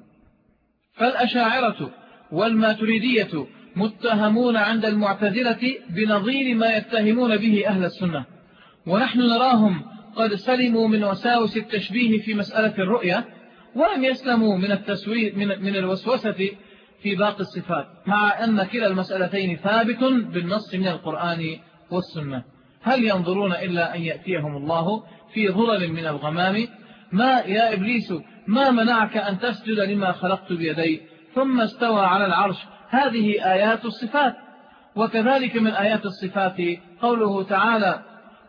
فالأشاعرة والماتريدية متهمون عند المعتزلة بنظير ما يتهمون به أهل السنة. ونحن نراهم قد سلموا من وساوس التشبيه في مسألة الرؤية ولم يسلموا من, التسوير من, من الوسوسة في باقي الصفات مع أن كلا المسألتين ثابت بالنص من القرآن والسنة. هل ينظرون إلا أن يأتيهم الله في ظلل من الغمام؟ ما يا إبليس ما منعك أن تسجد لما خلقت بيدي؟ ثم استوى على العرش هذه آيات الصفات. وكذلك من آيات الصفات قوله تعالى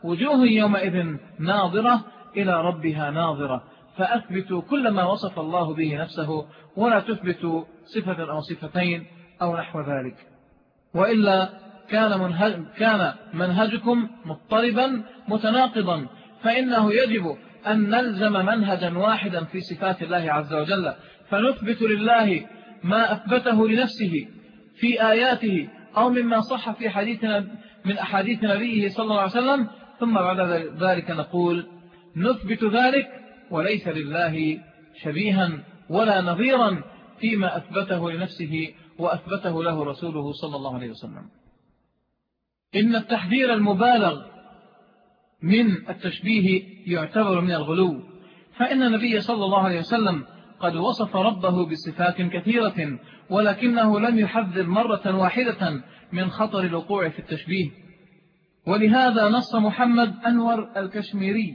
وجوه يومئذ ناظرة إلى ربها ناظرة. فأثبتوا كل ما وصف الله به نفسه ولا تثبتوا صفة أو صفتين أو نحو ذلك. وإلا كان, منهج كان منهجكم مضطربا متناقضا فإنه يجب أن نلزم منهجا واحدا في صفات الله عز وجل. فنثبت لله ما أثبته لنفسه في آياته أو مما صح في حديثنا من أحاديث نبيه صلى الله عليه وسلم ثم بعد ذلك نقول نثبت ذلك وليس لله شبيها ولا نظيرا فيما أثبته لنفسه وأثبته له رسوله صلى الله عليه وسلم. إن التحذير المبالغ من التشبيه يعتبر من الغلو فإن النبي صلى الله عليه وسلم قد وصف ربه بصفات كثيرة ولكنه لم يحذر مرة واحدة من خطر الوقوع في التشبيه. ولهذا نص محمد أنور الكشميري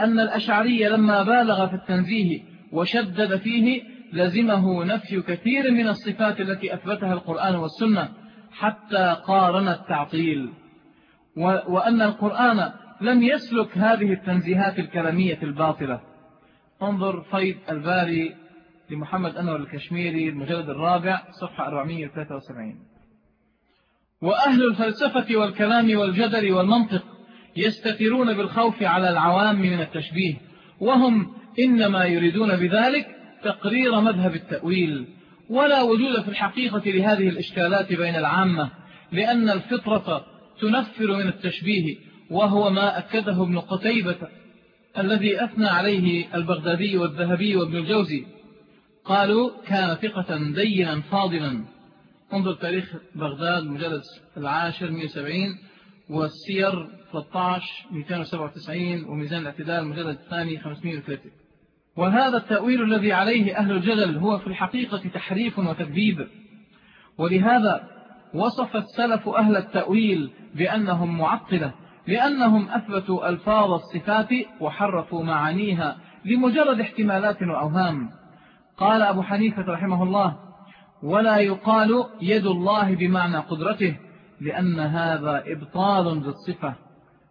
أن الأشعري لما بالغ في التنزيه وشدد فيه لزمه نفي كثير من الصفات التي أثبتها القرآن والسنة حتى قارن التعطيل. وأن القرآن لم يسلك هذه التنزيهات الكلامية الباطلة. انظر فيض الباري لمحمد أنور الكشميري المجلد الرابع صفحة 473 وأهل الفلسفة والكلام والجدل والمنطق يستترون بالخوف على العوام من التشبيه وهم إنما يريدون بذلك تقرير مذهب التأويل. ولا وجود في الحقيقة لهذه الإشكالات بين العامة لأن الفطرة تنفر من التشبيه وهو ما أكده ابن قتيبة الذي أثنى عليه البغدادي والذهبي وابن الجوزي. قالوا كان ثقة دينا فاضلا انظر تاريخ بغداد مجلد العاشر 170 والسير 13 297 وميزان الاعتدال مجلد الثاني 503 وهذا التأويل الذي عليه أهل الجدل هو في الحقيقة تحريف وتكذيب. ولهذا وصف السلف أهل التأويل بأنهم معطلة. لأنهم أثبتوا ألفاظ الصفات وحرفوا معانيها لمجرد احتمالات وأوهام. قال أبو حنيفة رحمه الله ولا يقال يد الله بمعنى قدرته لأن هذا إبطال للصفة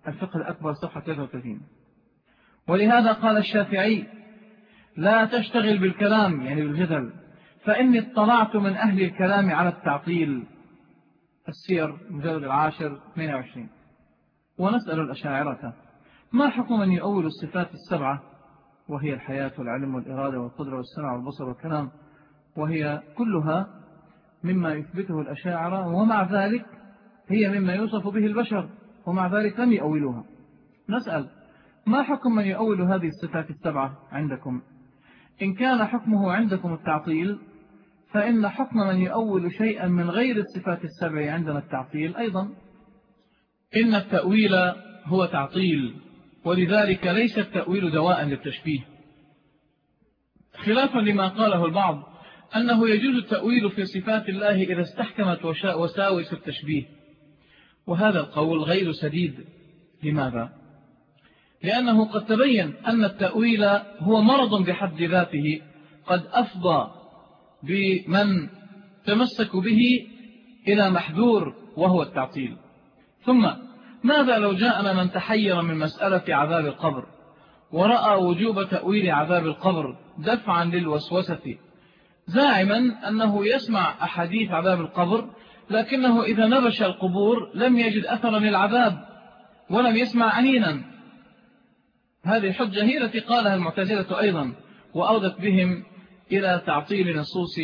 الفقه الأكبر صفحة 33 ولهذا قال الشافعي لا تشتغل بالكلام يعني بالجدل فإني اطلعت من أهل الكلام على التعطيل. السير مجلد العاشر 22 ونسأل الأشاعرة ما حكم من يؤول الصفات السبعة؟ وهي الحياة والعلم والإرادة والقدرة والسمع والبصر والكلام. وهي كلها مما يثبته الأشاعرة ومع ذلك هي مما يوصف به البشر ومع ذلك لم يؤولوها. نسأل ما حكم من يؤول هذه الصفات السبعة عندكم؟ إن كان حكمه عندكم التعطيل فإن حكم من يؤول شيئا من غير الصفات السبع عندنا التعطيل أيضا. إن التأويل هو تعطيل ولذلك ليس التأويل دواء للتشبيه. خلافا لما قاله البعض أنه يجوز التأويل في صفات الله إذا استحكمت وساوس التشبيه. وهذا القول غير سديد. لماذا؟ لأنه قد تبين أن التأويل هو مرض بحد ذاته قد أفضى بمن تمسك به إلى محذور وهو التعطيل. ثم ماذا لو جاءنا من تحير من مسألة عذاب القبر ورأى وجوب تأويل عذاب القبر دفعا للوسوسة؟ زاعما أنه يسمع أحاديث عذاب القبر لكنه إذا نبش القبور لم يجد أثرا للعذاب ولم يسمع أنينا هذه حجة هي التي قالها المعتزلة أيضا وأودت بهم إلى تعطيل نصوص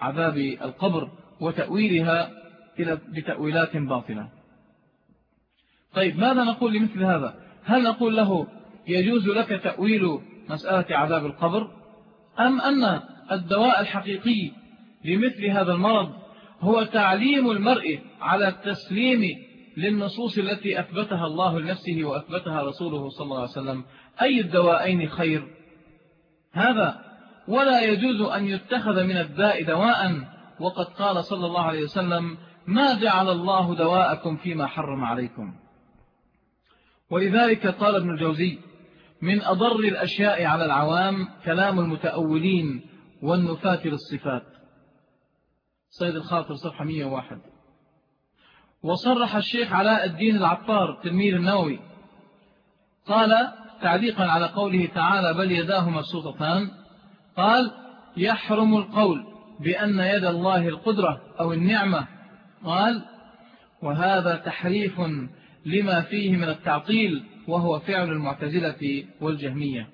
عذاب القبر وتأويلها إلى بتأويلات باطلة. طيب ماذا نقول لمثل هذا؟ هل نقول له يجوز لك تأويل مسألة عذاب القبر؟ أم أن الدواء الحقيقي لمثل هذا المرض هو تعليم المرء على التسليم للنصوص التي أثبتها الله لنفسه وأثبتها رسوله صلى الله عليه وسلم؟ أي الدواءين خير؟ هذا ولا يجوز أن يتخذ من الداء دواء. وقد قال صلى الله عليه وسلم ما جعل الله دواءكم فيما حرم عليكم؟ ولذلك قال ابن الجوزي من أضر الأشياء على العوام كلام المتأولين والنفاة للصفات سيد الخاطر صفحة 101 وصرح الشيخ علاء الدين العطار تلميذ النووي قال تعليقا على قوله تعالى بل يداه مبسوطتان قال يحرم القول بأن يد الله القدرة أو النعمة قال وهذا تحريف لما فيه من التعطيل وهو فعل المعتزلة والجهمية.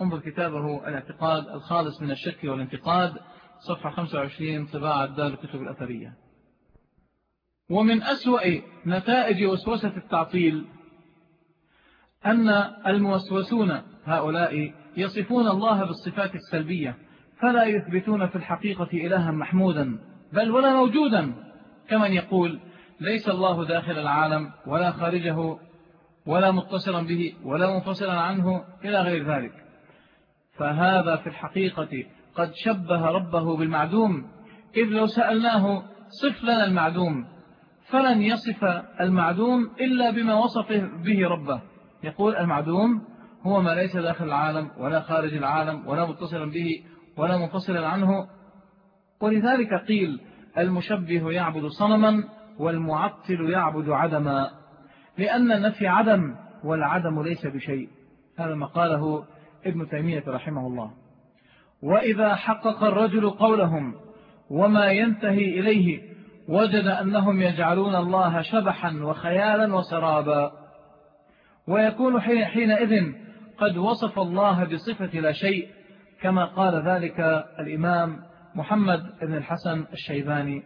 انظر كتابه الاعتقاد الخالص من الشك والانتقاد صفحة 25 طباعة دار الكتب الأثرية. ومن أسوأ نتائج وسوسة التعطيل أن الموسوسون هؤلاء يصفون الله بالصفات السلبية فلا يثبتون في الحقيقة إلها محمودا بل ولا موجودا. كمن يقول ليس الله داخل العالم ولا خارجه ولا متصلا به ولا منفصلا عنه إلى غير ذلك. فهذا في الحقيقة قد شبه ربه بالمعدوم إذ لو سألناه صف لنا المعدوم فلن يصف المعدوم إلا بما وصف به ربه. يقول المعدوم هو ما ليس داخل العالم ولا خارج العالم ولا متصلا به ولا منفصلا عنه. ولذلك قيل المشبه يعبد صنما والمعطل يعبد عدما لأن النفي عدم والعدم ليس بشيء. هذا ما قاله ابن تيمية رحمه الله. وإذا حقق الرجل قولهم وما ينتهي إليه وجد أنهم يجعلون الله شبحا وخيالا وسرابا. ويكون حينئذ قد وصف الله بصفة لا شيء كما قال ذلك الإمام محمد بن الحسن الشيباني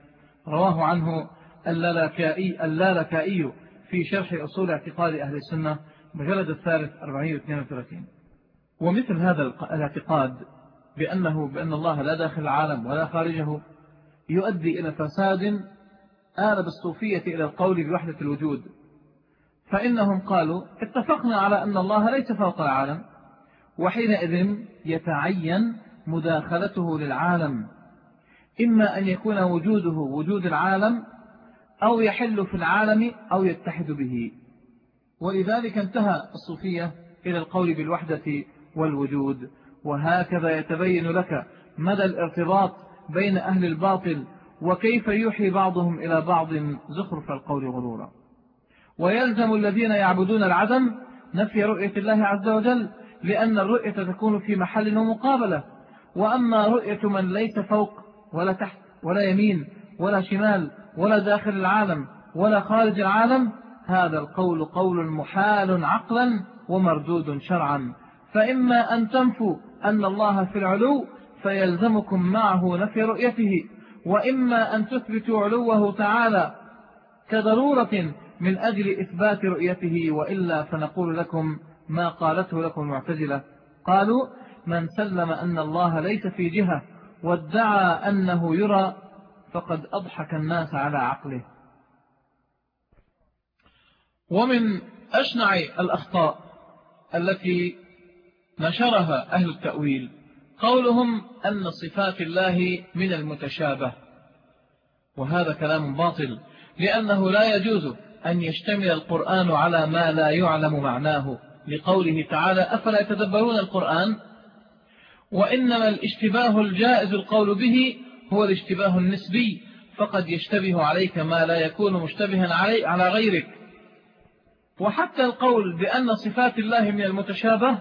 رواه عنه اللالكائي, اللالكائي في شرح أصول اعتقاد أهل السنة مجلد الثالث 432 ومثل هذا الاعتقاد بأنه بأن الله لا داخل العالم ولا خارجه يؤدي إلى فساد آل بالصوفية إلى القول بوحدة الوجود. فإنهم قالوا اتفقنا على أن الله ليس فوق العالم وحينئذ يتعين مداخلته للعالم. إما أن يكون وجوده وجود العالم أو يحل في العالم أو يتحد به. ولذلك انتهى الصوفية إلى القول بالوحدة والوجود. وهكذا يتبين لك مدى الارتباط بين أهل الباطل وكيف يوحي بعضهم إلى بعض زخرف القول غرورا. ويلزم الذين يعبدون العدم نفي رؤية الله عز وجل لأن الرؤية تكون في محل ومقابلة. وأما رؤية من ليس فوق ولا تحت ولا يمين ولا شمال ولا داخل العالم ولا خارج العالم هذا القول قول محال عقلا ومردود شرعا. فإما أن تنفوا أن الله في العلو فيلزمكم معه نفي رؤيته وإما أن تثبتوا علوه تعالى كضرورة من أجل إثبات رؤيته وإلا فنقول لكم ما قالته لكم المعتزلة. قالوا من سلم أن الله ليس في جهة وادعى أنه يرى فقد أضحك الناس على عقله. ومن أشنع الأخطاء التي نشرها أهل التأويل قولهم أن صفات الله من المتشابه وهذا كلام باطل لأنه لا يجوز أن يشتمل القرآن على ما لا يعلم معناه لقوله تعالى أفلا يتدبرون القرآن؟ وإنما الاشتباه الجائز القول به هو الاشتباه النسبي فقد يشتبه عليك ما لا يكون مشتبها علي على غيرك. وحتى القول بأن صفات الله من المتشابه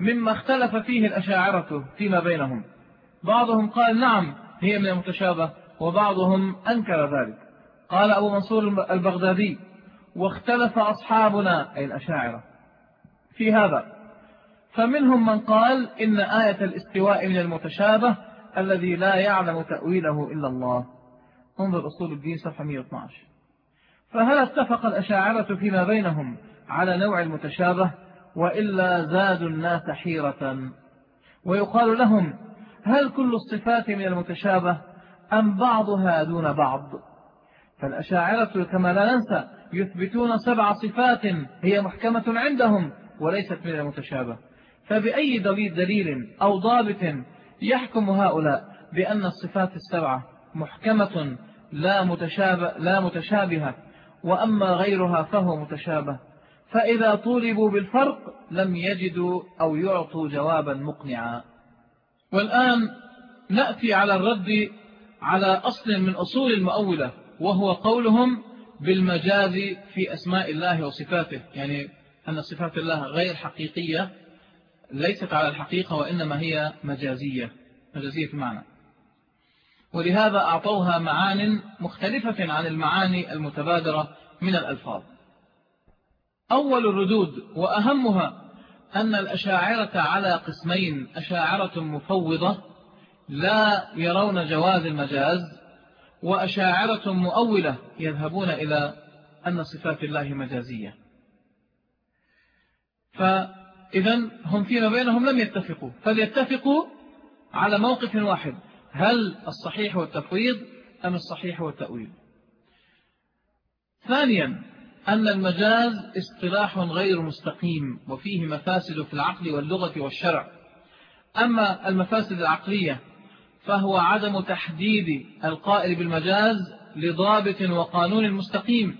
مما اختلف فيه الأشاعرة فيما بينهم. بعضهم قال نعم هي من المتشابه وبعضهم أنكر ذلك. قال أبو منصور البغدادي واختلف أصحابنا أي الأشاعرة. في هذا. فمنهم من قال إن آية الاستواء من المتشابه الذي لا يعلم تأويله إلا الله. انظر أصول الدين صفحة 112 فهل اتفق الأشاعرة فيما بينهم على نوع المتشابه؟ وإلا زادوا الناس حيرة. ويقال لهم هل كل الصفات من المتشابه أم بعضها دون بعض؟ فالأشاعرة كما لا ننسى يثبتون سبع صفات هي محكمة عندهم وليست من المتشابه. فبأي دليل, دليل أو ضابط يحكم هؤلاء بأن الصفات السبعة محكمة لا متشابه, لا متشابهة وأما غيرها فهو متشابه. فإذا طولبوا بالفرق لم يجدوا أو يعطوا جوابا مقنعا. والآن نأتي على الرد على أصل من أصول المؤولة وهو قولهم بالمجاز في أسماء الله وصفاته. يعني أن صفات الله غير حقيقية ليست على الحقيقة وإنما هي مجازية. مجازية المعنى ولهذا أعطوها معان مختلفة عن المعاني المتبادرة من الألفاظ. أول الردود وأهمها أن الأشاعرة على قسمين أشاعرة مفوضة لا يرون جواز المجاز وأشاعرة مؤولة يذهبون إلى أن صفات الله مجازية. فإذا هم فيما بينهم لم يتفقوا فليتفقوا على موقف واحد هل الصحيح والتفويض أم الصحيح والتأويل؟ ثانيا أن المجاز اصطلاح غير مستقيم وفيه مفاسد في العقل واللغة والشرع. أما المفاسد العقلية فهو عدم تحديد القائل بالمجاز لضابط وقانون مستقيم.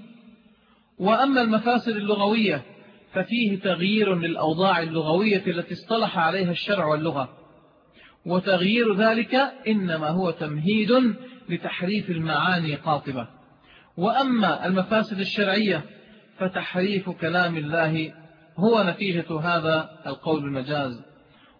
وأما المفاسد اللغوية ففيه تغيير للأوضاع اللغوية التي اصطلح عليها الشرع واللغة. وتغيير ذلك إنما هو تمهيد لتحريف المعاني قاطبة. وأما المفاسد الشرعية فتحريف كلام الله هو نتيجة هذا القول المجاز.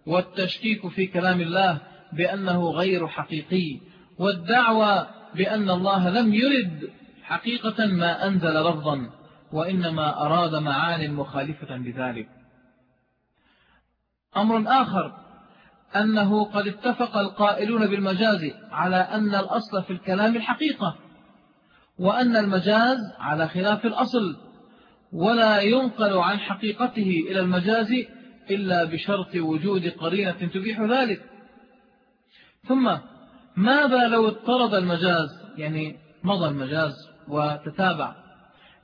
والتشكيك في كلام الله بأنه غير حقيقي. والدعوى بأن الله لم يرد حقيقة ما أنزل لفظا. وإنما أراد معان مخالفة بذلك أمر آخر أنه قد اتفق القائلون بالمجاز على أن الأصل في الكلام الحقيقة وأن المجاز على خلاف الأصل ولا ينقل عن حقيقته إلى المجاز إلا بشرط وجود قرينة تبيح ذلك. ثم ماذا لو اضطرد المجاز يعني مضى المجاز وتتابع؟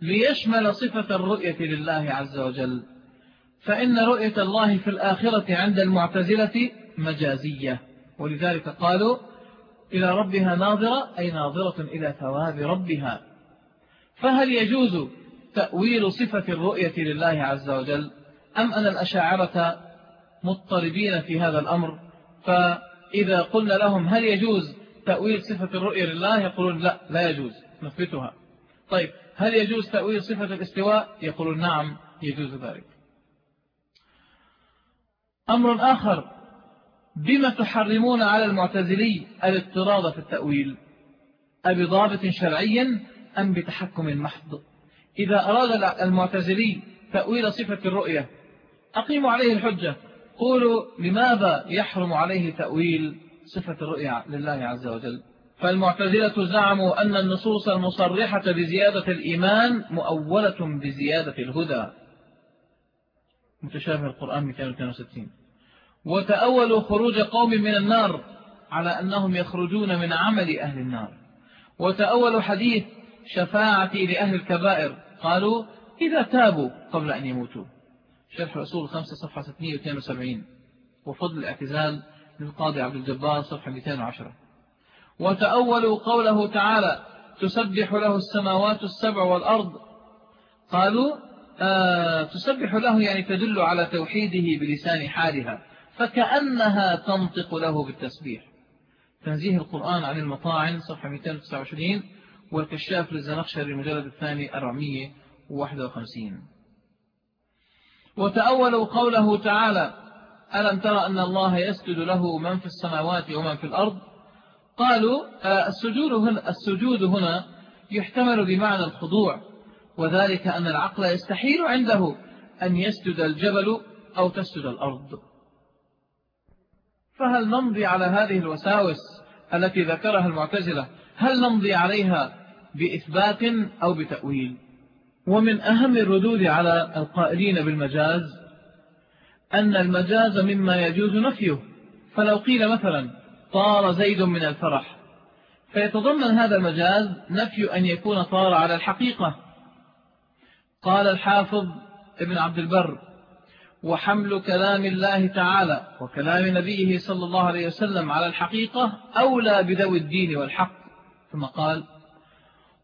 ليشمل صفة الرؤية لله عز وجل. فإن رؤية الله في الآخرة عند المعتزلة مجازية. ولذلك قالوا إلى ربها ناظرة أي ناظرة إلى ثواب ربها. فهل يجوز تأويل صفة الرؤية لله عز وجل؟ أم أن الأشاعرة مضطربين في هذا الأمر؟ فإذا قلنا لهم هل يجوز تأويل صفة الرؤية لله يقولون لا لا يجوز نثبتها طيب هل يجوز تأويل صفة الاستواء؟ يقولون نعم يجوز ذلك. أمر آخر بما تحرمون على المعتزلي الاضطراد في التأويل؟ أبضابط شرعي أم بتحكم محض؟ إذا أراد المعتزلي تأويل صفة الرؤية أقيموا عليه الحجة. قولوا لماذا يحرم عليه تأويل صفة الرؤية لله عز وجل؟ فالمعتزلة زعموا أن النصوص المصرحة بزيادة الإيمان مؤولة بزيادة الهدى. متشابه القرآن 262 وتأولوا خروج قوم من النار على أنهم يخرجون من عمل أهل النار. وتأولوا حديث شفاعتي لأهل الكبائر. قالوا إذا تابوا قبل أن يموتوا. شرح رسول الخمسة صفحة 672 وفضل الاعتزال للقاضي عبد الجبار صفحة 210 وتأولوا قوله تعالى تسبح له السماوات السبع والأرض. قالوا آه تسبح له يعني تدل على توحيده بلسان حالها فكأنها تنطق له بالتسبيح. تنزيه القرآن عن المطاعن صفحة 229 والكشاف للزنخشري المجلد الثاني 451 وتأولوا قوله تعالى ألم ترى أن الله يسجد له من في السماوات ومن في الأرض؟ قالوا آه، السجود هنا, السجود هنا يحتمل بمعنى الخضوع وذلك أن العقل يستحيل عنده أن يسجد الجبل أو تسجد الأرض. فهل نمضي على هذه الوساوس التي ذكرها المعتزلة؟ هل نمضي عليها بإثبات أو بتأويل؟ ومن أهم الردود على القائلين بالمجاز أن المجاز مما يجوز نفيه. فلو قيل مثلا طار زيد من الفرح. فيتضمن هذا المجاز نفي أن يكون طار على الحقيقة. قال الحافظ ابن عبد البر وحمل كلام الله تعالى وكلام نبيه صلى الله عليه وسلم على الحقيقة أولى بذوي الدين والحق. ثم قال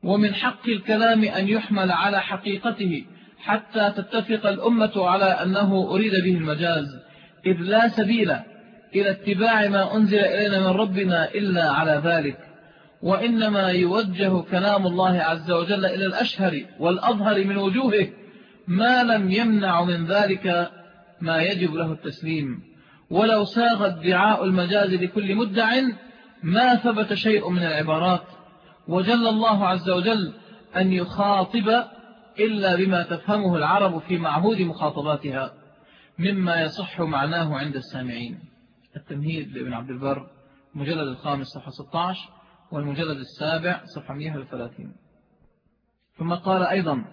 ومن حق الكلام أن يحمل على حقيقته حتى تتفق الأمة على أنه أريد به المجاز إذ لا سبيل إلى اتباع ما أنزل إلينا من ربنا إلا على ذلك. وإنما يوجه كلام الله عز وجل إلى الأشهر والأظهر من وجوهه. ما لم يمنع من ذلك ما يجب له التسليم. ولو ساغ ادعاء المجاز لكل مدع ما ثبت شيء من العبارات. وجل الله عز وجل أن يخاطب إلا بما تفهمه العرب في معهود مخاطباتها مما يصح معناه عند السامعين. التمهيد لابن عبد البر مجلد الخامس صفحة 16 والمجلد السابع صفحة 130 ثم قال أيضا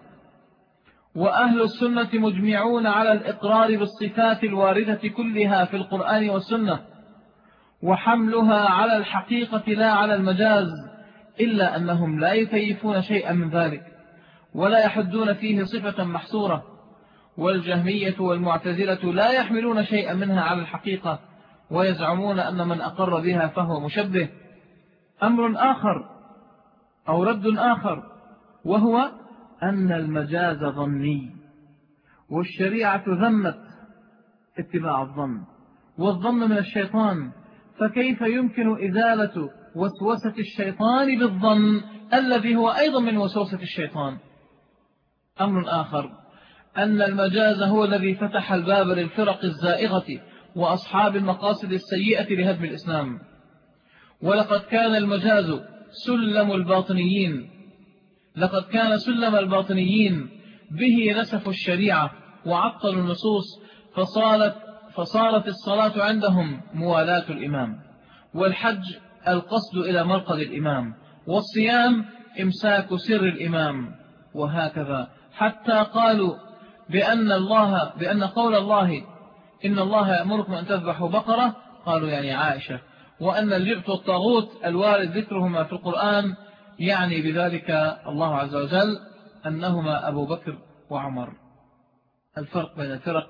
وأهل السنة مجمعون على الإقرار بالصفات الواردة كلها في القرآن والسنة وحملها على الحقيقة لا على المجاز إلا أنهم لا يكيفون شيئا من ذلك ولا يحدون فيه صفة محصورة والجهمية والمعتزلة لا يحملون شيئا منها على الحقيقة ويزعمون أن من أقر بها فهو مشبه. أمر آخر أو رد آخر وهو أن المجاز ظني والشريعة ذمت اتباع الظن والظن من الشيطان. فكيف يمكن إزالة وسوسة الشيطان بالظن الذي هو أيضا من وسوسة الشيطان؟ أمر آخر أن المجاز هو الذي فتح الباب للفرق الزائغة وأصحاب المقاصد السيئة لهدم الإسلام. ولقد كان المجاز سلم الباطنيين. لقد كان سلم الباطنيين. به نسفوا الشريعة وعطلوا النصوص. فصارت, فصارت الصلاة عندهم موالاة الإمام. والحج القصد إلى مرقد الإمام. والصيام إمساك سر الإمام. وهكذا. حتى قالوا بأن الله بأن قول الله إن الله يأمركم أن تذبحوا بقرة قالوا يعني عائشة وأن الجبت والطاغوت الوارد ذكرهما في القرآن يعني بذلك الله عز وجل أنهما أبو بكر وعمر الفرق بين الفرق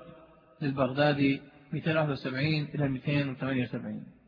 للبغدادي 271 إلى 278